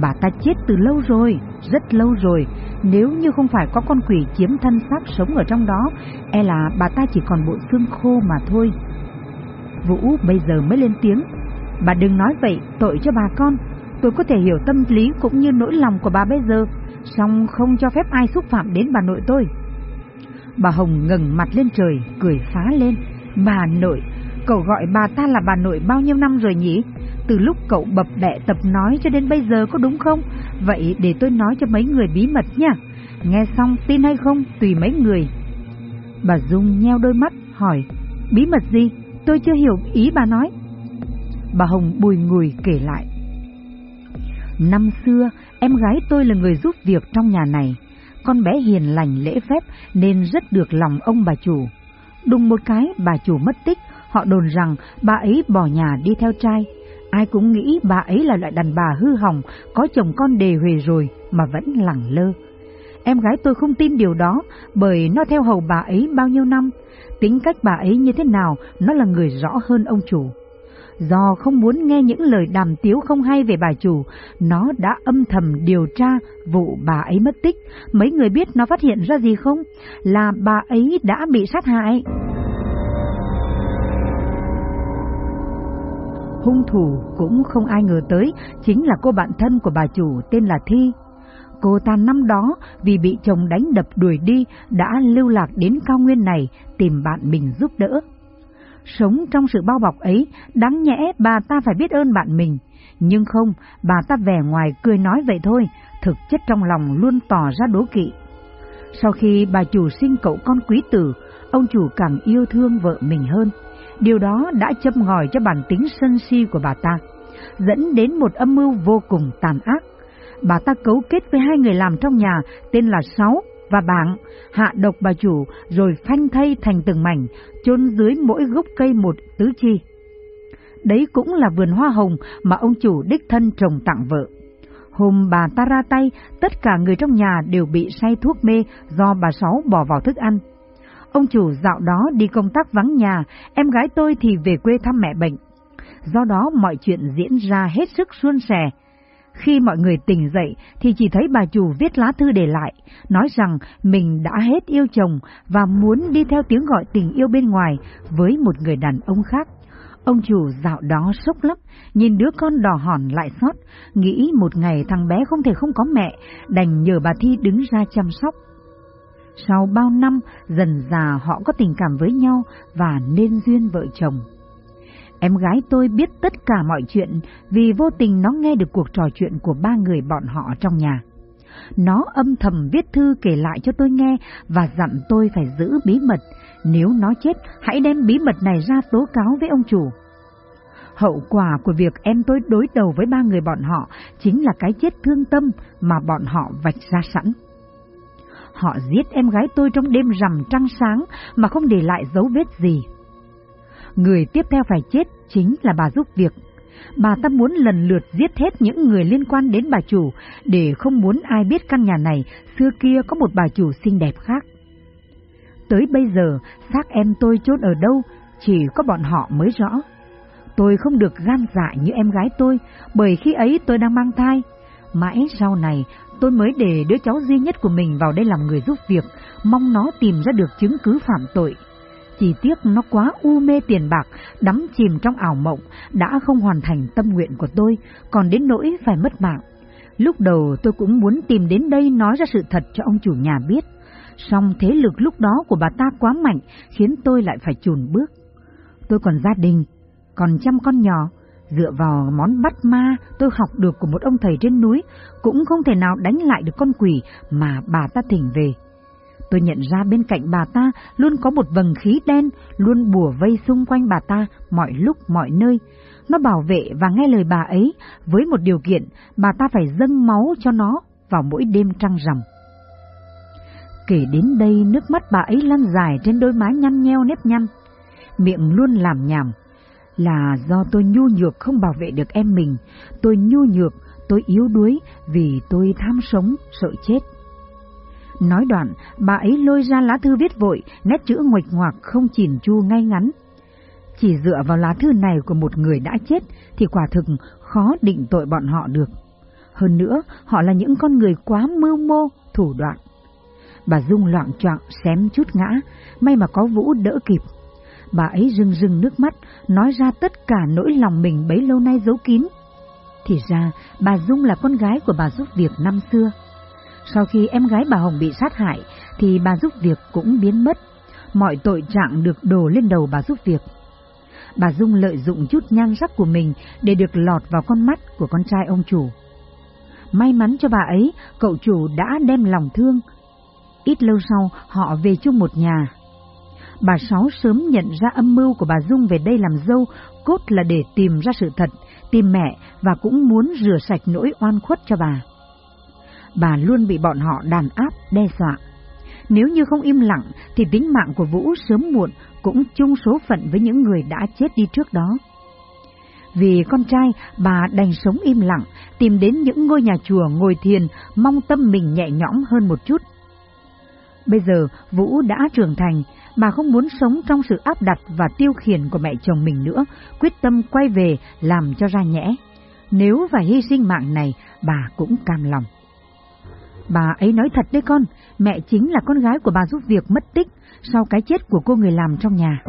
bà ta chết từ lâu rồi, rất lâu rồi, nếu như không phải có con quỷ chiếm thân xác sống ở trong đó, e là bà ta chỉ còn bộ xương khô mà thôi. Vũ bây giờ mới lên tiếng, bà đừng nói vậy, tội cho bà con, tôi có thể hiểu tâm lý cũng như nỗi lòng của bà bây giờ, song không cho phép ai xúc phạm đến bà nội tôi. Bà Hồng ngẩng mặt lên trời, cười phá lên. Bà nội, cậu gọi bà ta là bà nội bao nhiêu năm rồi nhỉ? Từ lúc cậu bập bẹ tập nói cho đến bây giờ có đúng không? Vậy để tôi nói cho mấy người bí mật nha. Nghe xong tin hay không tùy mấy người. Bà Dung nheo đôi mắt, hỏi, bí mật gì? Tôi chưa hiểu ý bà nói. Bà Hồng bùi ngùi kể lại. Năm xưa, em gái tôi là người giúp việc trong nhà này con bé hiền lành lễ phép nên rất được lòng ông bà chủ. Đùng một cái bà chủ mất tích, họ đồn rằng bà ấy bỏ nhà đi theo trai. Ai cũng nghĩ bà ấy là loại đàn bà hư hỏng, có chồng con đề huề rồi mà vẫn lẳng lơ. Em gái tôi không tin điều đó bởi nó theo hầu bà ấy bao nhiêu năm. Tính cách bà ấy như thế nào, nó là người rõ hơn ông chủ. Do không muốn nghe những lời đàm tiếu không hay về bà chủ, nó đã âm thầm điều tra vụ bà ấy mất tích. Mấy người biết nó phát hiện ra gì không? Là bà ấy đã bị sát hại. Hung thủ cũng không ai ngờ tới, chính là cô bạn thân của bà chủ tên là Thi. Cô ta năm đó vì bị chồng đánh đập đuổi đi đã lưu lạc đến cao nguyên này tìm bạn mình giúp đỡ. Sống trong sự bao bọc ấy, đáng nhẽ bà ta phải biết ơn bạn mình. Nhưng không, bà ta vẻ ngoài cười nói vậy thôi, thực chất trong lòng luôn tỏ ra đố kỵ. Sau khi bà chủ sinh cậu con quý tử, ông chủ càng yêu thương vợ mình hơn. Điều đó đã châm ngòi cho bản tính sân si của bà ta, dẫn đến một âm mưu vô cùng tàn ác. bà ta cấu kết với hai người làm trong nhà tên là Sáu và Bảng, hạ độc bà chủ rồi phanh thây thành từng mảnh, chôn dưới mỗi gốc cây một tứ chi. Đấy cũng là vườn hoa hồng mà ông chủ đích thân trồng tặng vợ. Hôm bà ta ra tay, tất cả người trong nhà đều bị say thuốc mê do bà Sáu bỏ vào thức ăn. Ông chủ dạo đó đi công tác vắng nhà, em gái tôi thì về quê thăm mẹ bệnh. Do đó mọi chuyện diễn ra hết sức suôn sẻ. Khi mọi người tỉnh dậy thì chỉ thấy bà chủ viết lá thư để lại, nói rằng mình đã hết yêu chồng và muốn đi theo tiếng gọi tình yêu bên ngoài với một người đàn ông khác. Ông chủ dạo đó sốc lắm, nhìn đứa con đỏ hòn lại xót, nghĩ một ngày thằng bé không thể không có mẹ, đành nhờ bà Thi đứng ra chăm sóc. Sau bao năm, dần già họ có tình cảm với nhau và nên duyên vợ chồng. Em gái tôi biết tất cả mọi chuyện vì vô tình nó nghe được cuộc trò chuyện của ba người bọn họ trong nhà. Nó âm thầm viết thư kể lại cho tôi nghe và dặn tôi phải giữ bí mật. Nếu nó chết, hãy đem bí mật này ra tố cáo với ông chủ. Hậu quả của việc em tôi đối đầu với ba người bọn họ chính là cái chết thương tâm mà bọn họ vạch ra sẵn. Họ giết em gái tôi trong đêm rằm trăng sáng mà không để lại dấu vết gì. Người tiếp theo phải chết chính là bà giúp việc. Bà ta muốn lần lượt giết hết những người liên quan đến bà chủ để không muốn ai biết căn nhà này xưa kia có một bà chủ xinh đẹp khác. Tới bây giờ, xác em tôi chôn ở đâu, chỉ có bọn họ mới rõ. Tôi không được gan dạ như em gái tôi, bởi khi ấy tôi đang mang thai. Mãi sau này, tôi mới để đứa cháu duy nhất của mình vào đây làm người giúp việc, mong nó tìm ra được chứng cứ phạm tội. Chỉ tiếc nó quá u mê tiền bạc, đắm chìm trong ảo mộng, đã không hoàn thành tâm nguyện của tôi, còn đến nỗi phải mất mạng. Lúc đầu tôi cũng muốn tìm đến đây nói ra sự thật cho ông chủ nhà biết, song thế lực lúc đó của bà ta quá mạnh khiến tôi lại phải chùn bước. Tôi còn gia đình, còn chăm con nhỏ, dựa vào món bắt ma tôi học được của một ông thầy trên núi, cũng không thể nào đánh lại được con quỷ mà bà ta thỉnh về. Tôi nhận ra bên cạnh bà ta luôn có một vầng khí đen, luôn bùa vây xung quanh bà ta mọi lúc mọi nơi. Nó bảo vệ và nghe lời bà ấy với một điều kiện bà ta phải dâng máu cho nó vào mỗi đêm trăng rằm. Kể đến đây nước mắt bà ấy lăn dài trên đôi má nhăn nheo nếp nhăn, miệng luôn làm nhảm. Là do tôi nhu nhược không bảo vệ được em mình, tôi nhu nhược, tôi yếu đuối vì tôi tham sống, sợ chết. Nói đoạn, bà ấy lôi ra lá thư viết vội, nét chữ nguệch ngoạc không chỉn chu ngay ngắn. Chỉ dựa vào lá thư này của một người đã chết thì quả thực khó định tội bọn họ được. Hơn nữa, họ là những con người quá mưu mô, thủ đoạn. Bà Dung loạn trọng xém chút ngã, may mà có Vũ đỡ kịp. Bà ấy rưng rưng nước mắt, nói ra tất cả nỗi lòng mình bấy lâu nay giấu kín. Thì ra, bà Dung là con gái của bà giúp việc năm xưa. Sau khi em gái bà Hồng bị sát hại, thì bà giúp việc cũng biến mất. Mọi tội trạng được đổ lên đầu bà giúp việc. Bà Dung lợi dụng chút nhan sắc của mình để được lọt vào con mắt của con trai ông chủ. May mắn cho bà ấy, cậu chủ đã đem lòng thương. Ít lâu sau, họ về chung một nhà. Bà Sáu sớm nhận ra âm mưu của bà Dung về đây làm dâu, cốt là để tìm ra sự thật, tìm mẹ và cũng muốn rửa sạch nỗi oan khuất cho bà bà luôn bị bọn họ đàn áp, đe dọa. Nếu như không im lặng thì tính mạng của Vũ sớm muộn cũng chung số phận với những người đã chết đi trước đó. Vì con trai, bà đành sống im lặng, tìm đến những ngôi nhà chùa ngồi thiền, mong tâm mình nhẹ nhõm hơn một chút. Bây giờ Vũ đã trưởng thành, bà không muốn sống trong sự áp đặt và tiêu khiển của mẹ chồng mình nữa, quyết tâm quay về làm cho ra nhẽ. Nếu phải hy sinh mạng này, bà cũng cam lòng. Bà ấy nói thật đấy con, mẹ chính là con gái của bà giúp việc mất tích sau cái chết của cô người làm trong nhà.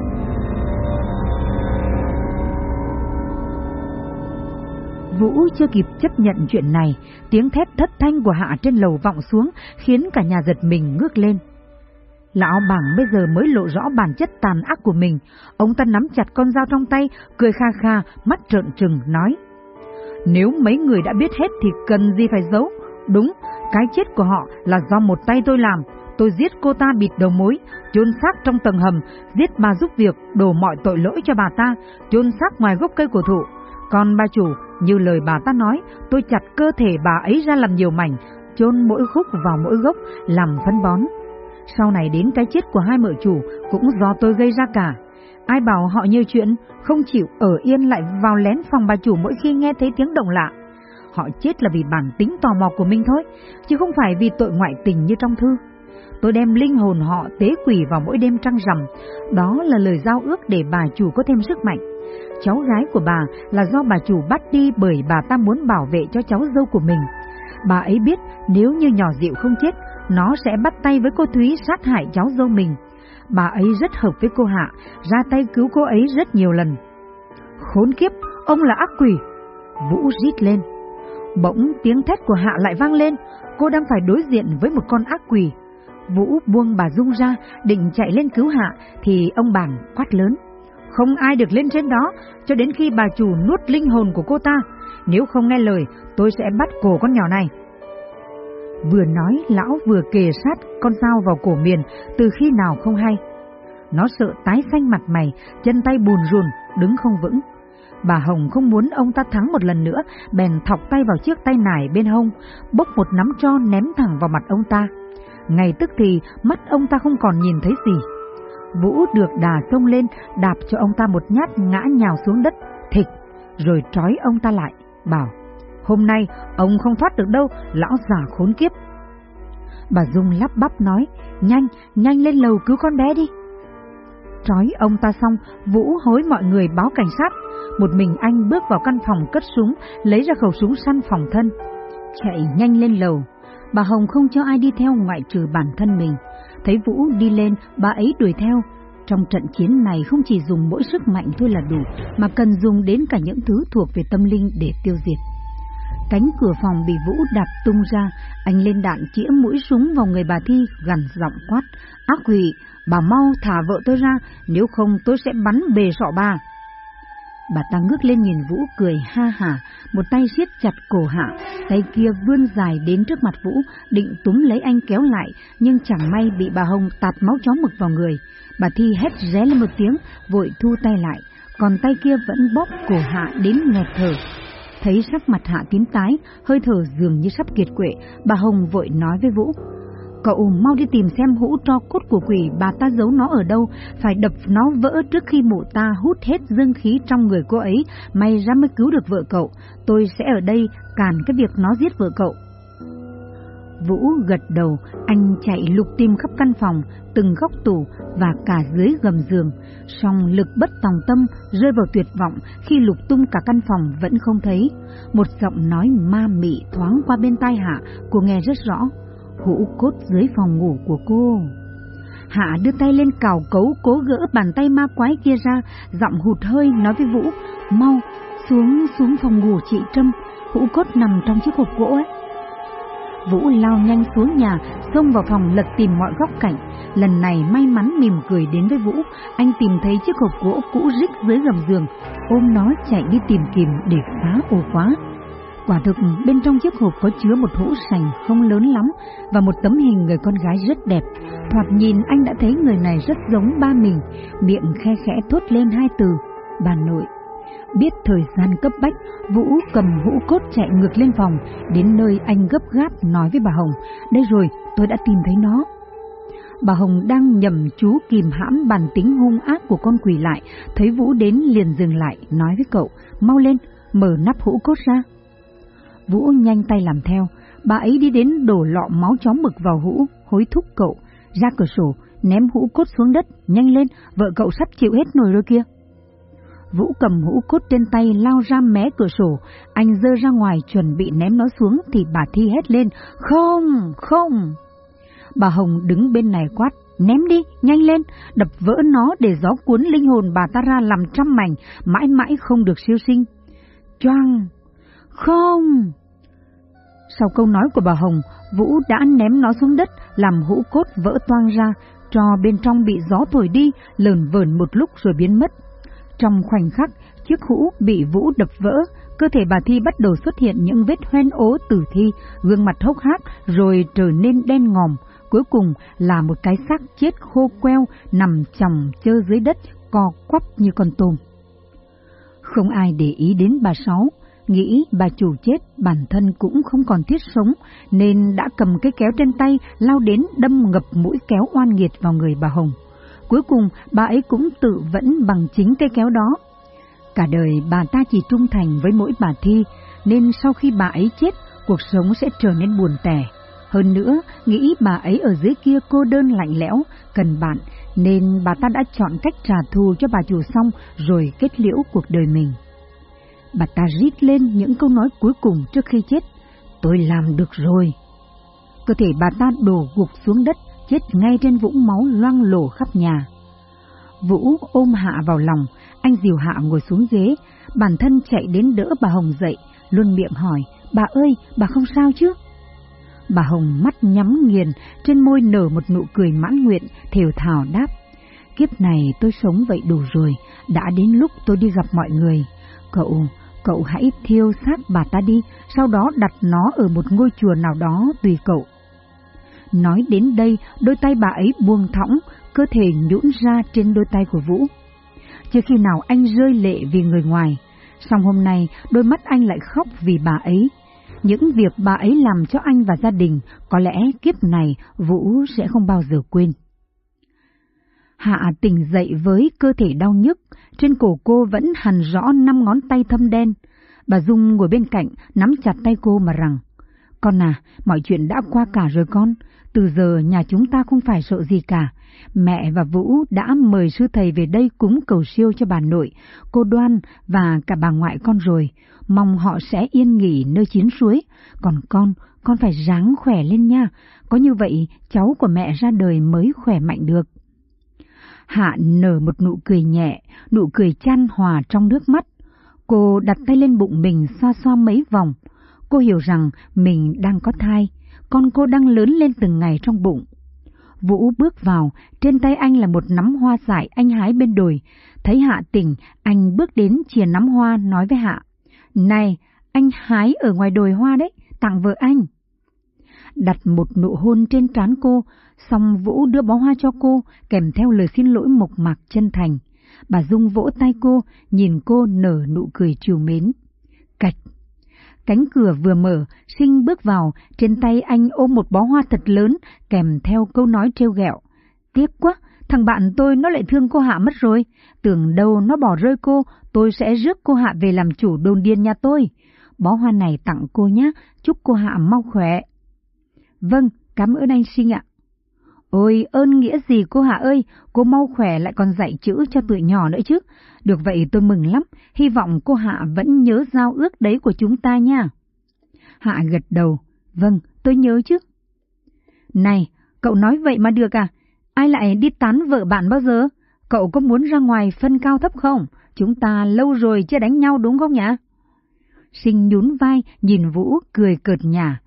Vũ chưa kịp chấp nhận chuyện này, tiếng thét thất thanh của Hạ trên lầu vọng xuống khiến cả nhà giật mình ngước lên. Lão bảng bây giờ mới lộ rõ bản chất tàn ác của mình, ông ta nắm chặt con dao trong tay, cười kha kha, mắt trợn trừng, nói. Nếu mấy người đã biết hết thì cần gì phải giấu, đúng, cái chết của họ là do một tay tôi làm. Tôi giết cô ta bịt đầu mối, chôn xác trong tầng hầm, giết bà giúp việc, đổ mọi tội lỗi cho bà ta, chôn xác ngoài gốc cây cổ thụ. Còn bà chủ, như lời bà ta nói, tôi chặt cơ thể bà ấy ra làm nhiều mảnh, chôn mỗi khúc vào mỗi gốc, làm phân bón. Sau này đến cái chết của hai mợ chủ cũng do tôi gây ra cả. Ai bảo họ như chuyện, không chịu ở yên lại vào lén phòng bà chủ mỗi khi nghe thấy tiếng động lạ. Họ chết là vì bản tính tò mò của mình thôi, chứ không phải vì tội ngoại tình như trong thư. Tôi đem linh hồn họ tế quỷ vào mỗi đêm trăng rằm, đó là lời giao ước để bà chủ có thêm sức mạnh. Cháu gái của bà là do bà chủ bắt đi bởi bà ta muốn bảo vệ cho cháu dâu của mình. Bà ấy biết nếu như nhỏ dịu không chết, nó sẽ bắt tay với cô Thúy sát hại cháu dâu mình. Bà ấy rất hợp với cô Hạ, ra tay cứu cô ấy rất nhiều lần. Khốn kiếp, ông là ác quỷ. Vũ rít lên. Bỗng tiếng thét của Hạ lại vang lên, cô đang phải đối diện với một con ác quỷ. Vũ buông bà Dung ra, định chạy lên cứu Hạ, thì ông bảng quát lớn. Không ai được lên trên đó, cho đến khi bà chủ nuốt linh hồn của cô ta. Nếu không nghe lời, tôi sẽ bắt cổ con nhỏ này. Vừa nói, lão vừa kề sát con dao vào cổ miền, từ khi nào không hay. Nó sợ tái xanh mặt mày, chân tay bùn rùn, đứng không vững. Bà Hồng không muốn ông ta thắng một lần nữa, bèn thọc tay vào chiếc tay nải bên hông, bốc một nắm cho ném thẳng vào mặt ông ta. Ngay tức thì, mắt ông ta không còn nhìn thấy gì. Vũ được đà xông lên, đạp cho ông ta một nhát ngã nhào xuống đất, thịt, rồi trói ông ta lại, bảo, hôm nay ông không thoát được đâu, lão già khốn kiếp. Bà Dung lắp bắp nói, nhanh, nhanh lên lầu cứu con bé đi. Trói ông ta xong, Vũ hối mọi người báo cảnh sát. Một mình anh bước vào căn phòng cất súng, lấy ra khẩu súng săn phòng thân. Chạy nhanh lên lầu. Bà Hồng không cho ai đi theo ngoại trừ bản thân mình. Thấy Vũ đi lên, bà ấy đuổi theo. Trong trận chiến này không chỉ dùng mỗi sức mạnh thôi là đủ, mà cần dùng đến cả những thứ thuộc về tâm linh để tiêu diệt. Cánh cửa phòng bị Vũ đạp tung ra, anh lên đạn chĩa mũi súng vào người bà Thi, gằn giọng quát. Ác quỷ, bà mau thả vợ tôi ra, nếu không tôi sẽ bắn bề sọ bà. Bà ta ngước lên nhìn Vũ cười ha hả, một tay siết chặt cổ hạ, tay kia vươn dài đến trước mặt Vũ, định túm lấy anh kéo lại, nhưng chẳng may bị bà Hồng tạt máu chó mực vào người. Bà Thi hét ré lên một tiếng, vội thu tay lại, còn tay kia vẫn bóp cổ hạ đến nghẹt thở. Thấy sắc mặt hạ tím tái, hơi thở dường như sắp kiệt quệ, bà Hồng vội nói với Vũ, Cậu mau đi tìm xem hũ tro cốt của quỷ bà ta giấu nó ở đâu, phải đập nó vỡ trước khi mụ ta hút hết dương khí trong người cô ấy, may ra mới cứu được vợ cậu. Tôi sẽ ở đây cản cái việc nó giết vợ cậu. Vũ gật đầu, anh chạy lục tìm khắp căn phòng, từng góc tủ và cả dưới gầm giường. Song lực bất tòng tâm rơi vào tuyệt vọng khi lục tung cả căn phòng vẫn không thấy. Một giọng nói ma mị thoáng qua bên tai hạ, cô nghe rất rõ hũ cốt dưới phòng ngủ của cô. Hạ đưa tay lên cào cấu cố gỡ bàn tay ma quái kia ra, giọng hụt hơi nói với Vũ, mau, xuống xuống phòng ngủ chị Trâm, hũ cốt nằm trong chiếc hộp gỗ ấy. Vũ lao nhanh xuống nhà, xông vào phòng lật tìm mọi góc cạnh. Lần này may mắn mỉm cười đến với Vũ, anh tìm thấy chiếc hộp gỗ cũ rích dưới gầm giường, ôm nó chạy đi tìm kiếm để phá ổ khóa. Quả thực bên trong chiếc hộp có chứa một hũ sành không lớn lắm và một tấm hình người con gái rất đẹp. Thoạt nhìn anh đã thấy người này rất giống ba mình, miệng khe khẽ thốt lên hai từ, bà nội. Biết thời gian cấp bách, Vũ cầm hũ cốt chạy ngược lên phòng, đến nơi anh gấp gáp nói với bà Hồng, đây rồi, tôi đã tìm thấy nó. Bà Hồng đang nhầm chú kìm hãm bản tính hung ác của con quỷ lại, thấy Vũ đến liền dừng lại, nói với cậu, mau lên, mở nắp hũ cốt ra. Vũ nhanh tay làm theo, bà ấy đi đến đổ lọ máu chó mực vào hũ, hối thúc cậu, ra cửa sổ, ném hũ cốt xuống đất, nhanh lên, vợ cậu sắp chịu hết nồi rồi kia. Vũ cầm hũ cốt trên tay lao ra mé cửa sổ, anh dơ ra ngoài chuẩn bị ném nó xuống thì bà Thi hét lên, không, không. Bà Hồng đứng bên này quát, ném đi, nhanh lên, đập vỡ nó để gió cuốn linh hồn bà ta ra làm trăm mảnh, mãi mãi không được siêu sinh. Choang, không! Sau câu nói của bà Hồng, Vũ đã ném nó xuống đất, làm hũ cốt vỡ toang ra, cho bên trong bị gió thổi đi, lờn vờn một lúc rồi biến mất. Trong khoảnh khắc, chiếc hũ bị Vũ đập vỡ, cơ thể bà Thi bắt đầu xuất hiện những vết hoen ố tử thi, gương mặt hốc hác rồi trở nên đen ngòm, cuối cùng là một cái xác chết khô queo nằm chồng chơ dưới đất, co quắp như con tôm. Không ai để ý đến bà Sáu, nghĩ bà chủ chết bản thân cũng không còn thiết sống nên đã cầm cái kéo trên tay lao đến đâm ngập mũi kéo oan nghiệt vào người bà Hồng. Cuối cùng bà ấy cũng tự vẫn bằng chính cây kéo đó. Cả đời bà ta chỉ trung thành với mỗi bà Thi nên sau khi bà ấy chết cuộc sống sẽ trở nên buồn tẻ. Hơn nữa, nghĩ bà ấy ở dưới kia cô đơn lạnh lẽo, cần bạn, nên bà ta đã chọn cách trả thù cho bà chủ xong rồi kết liễu cuộc đời mình. Bà ta rít lên những câu nói cuối cùng trước khi chết. Tôi làm được rồi. Cơ thể bà ta đổ gục xuống đất, chết ngay trên vũng máu loang lổ khắp nhà. Vũ ôm Hạ vào lòng, anh dìu Hạ ngồi xuống ghế, bản thân chạy đến đỡ bà Hồng dậy, luôn miệng hỏi, bà ơi, bà không sao chứ? Bà Hồng mắt nhắm nghiền, trên môi nở một nụ cười mãn nguyện, thều thào đáp. Kiếp này tôi sống vậy đủ rồi, đã đến lúc tôi đi gặp mọi người. Cậu, cậu hãy thiêu xác bà ta đi, sau đó đặt nó ở một ngôi chùa nào đó tùy cậu. Nói đến đây, đôi tay bà ấy buông thõng, cơ thể nhũn ra trên đôi tay của Vũ. Chưa khi nào anh rơi lệ vì người ngoài, song hôm nay đôi mắt anh lại khóc vì bà ấy. Những việc bà ấy làm cho anh và gia đình, có lẽ kiếp này Vũ sẽ không bao giờ quên. Hạ tỉnh dậy với cơ thể đau nhức, trên cổ cô vẫn hằn rõ năm ngón tay thâm đen. Bà Dung ngồi bên cạnh, nắm chặt tay cô mà rằng, Con à, mọi chuyện đã qua cả rồi con, từ giờ nhà chúng ta không phải sợ gì cả. Mẹ và Vũ đã mời sư thầy về đây cúng cầu siêu cho bà nội, cô Đoan và cả bà ngoại con rồi. Mong họ sẽ yên nghỉ nơi chiến suối. Còn con, con phải ráng khỏe lên nha. Có như vậy cháu của mẹ ra đời mới khỏe mạnh được. Hạ nở một nụ cười nhẹ, nụ cười chan hòa trong nước mắt. Cô đặt tay lên bụng mình xoa xoa mấy vòng. Cô hiểu rằng mình đang có thai, con cô đang lớn lên từng ngày trong bụng. Vũ bước vào, trên tay anh là một nắm hoa dại anh hái bên đồi. Thấy Hạ tỉnh, anh bước đến chìa nắm hoa nói với Hạ. Này, anh hái ở ngoài đồi hoa đấy, tặng vợ anh. Đặt một nụ hôn trên trán cô, xong Vũ đưa bó hoa cho cô, kèm theo lời xin lỗi mộc mạc chân thành. Bà Dung vỗ tay cô, nhìn cô nở nụ cười chiều mến. Cạch! Cánh cửa vừa mở, sinh bước vào, trên tay anh ôm một bó hoa thật lớn, kèm theo câu nói trêu ghẹo. Tiếc quá, thằng bạn tôi nó lại thương cô Hạ mất rồi. Tưởng đâu nó bỏ rơi cô, tôi sẽ rước cô Hạ về làm chủ đồn điên nhà tôi. Bó hoa này tặng cô nhé, chúc cô Hạ mau khỏe. Vâng, cảm ơn anh sinh ạ. Ôi, ơn nghĩa gì cô Hạ ơi, cô mau khỏe lại còn dạy chữ cho tụi nhỏ nữa chứ. Được vậy tôi mừng lắm, hy vọng cô Hạ vẫn nhớ giao ước đấy của chúng ta nha. Hạ gật đầu, vâng, tôi nhớ chứ. Này, cậu nói vậy mà được à? Ai lại đi tán vợ bạn bao giờ? Cậu có muốn ra ngoài phân cao thấp không? Chúng ta lâu rồi chưa đánh nhau đúng không nhỉ? Sinh nhún vai, nhìn Vũ, cười cợt nhả.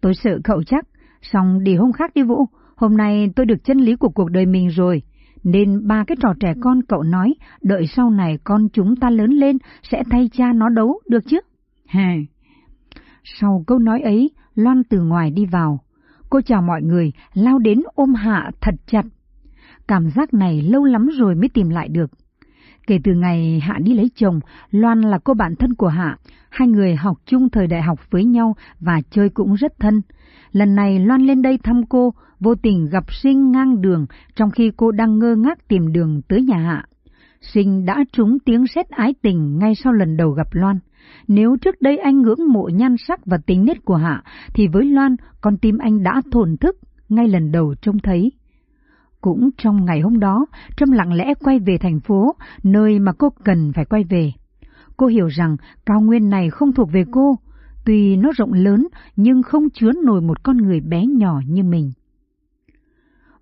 Tôi sợ cậu chắc, xong đi hôm khác đi Vũ, hôm nay tôi được chân lý của cuộc đời mình rồi, nên ba cái trò trẻ con cậu nói, đợi sau này con chúng ta lớn lên sẽ thay cha nó đấu, được chứ? Hè. Sau câu nói ấy, Loan từ ngoài đi vào. Cô chào mọi người, lao đến ôm Hạ thật chặt. Cảm giác này lâu lắm rồi mới tìm lại được. Kể từ ngày Hạ đi lấy chồng, Loan là cô bạn thân của Hạ. Hai người học chung thời đại học với nhau và chơi cũng rất thân. Lần này Loan lên đây thăm cô, vô tình gặp Sinh ngang đường trong khi cô đang ngơ ngác tìm đường tới nhà Hạ. Sinh đã trúng tiếng sét ái tình ngay sau lần đầu gặp Loan. Nếu trước đây anh ngưỡng mộ nhan sắc và tính nết của Hạ, thì với Loan, con tim anh đã thổn thức ngay lần đầu trông thấy. Cũng trong ngày hôm đó, Trâm lặng lẽ quay về thành phố, nơi mà cô cần phải quay về. Cô hiểu rằng cao nguyên này không thuộc về cô, tuy nó rộng lớn nhưng không chứa nổi một con người bé nhỏ như mình.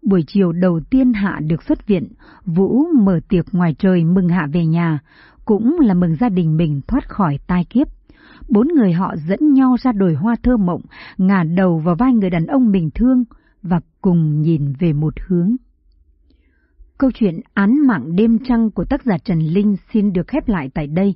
Buổi chiều đầu tiên Hạ được xuất viện, Vũ mở tiệc ngoài trời mừng Hạ về nhà, cũng là mừng gia đình mình thoát khỏi tai kiếp. Bốn người họ dẫn nhau ra đồi hoa thơ mộng, ngả đầu vào vai người đàn ông mình thương và cùng nhìn về một hướng. Câu chuyện Án mạng đêm trăng của tác giả Trần Linh xin được khép lại tại đây.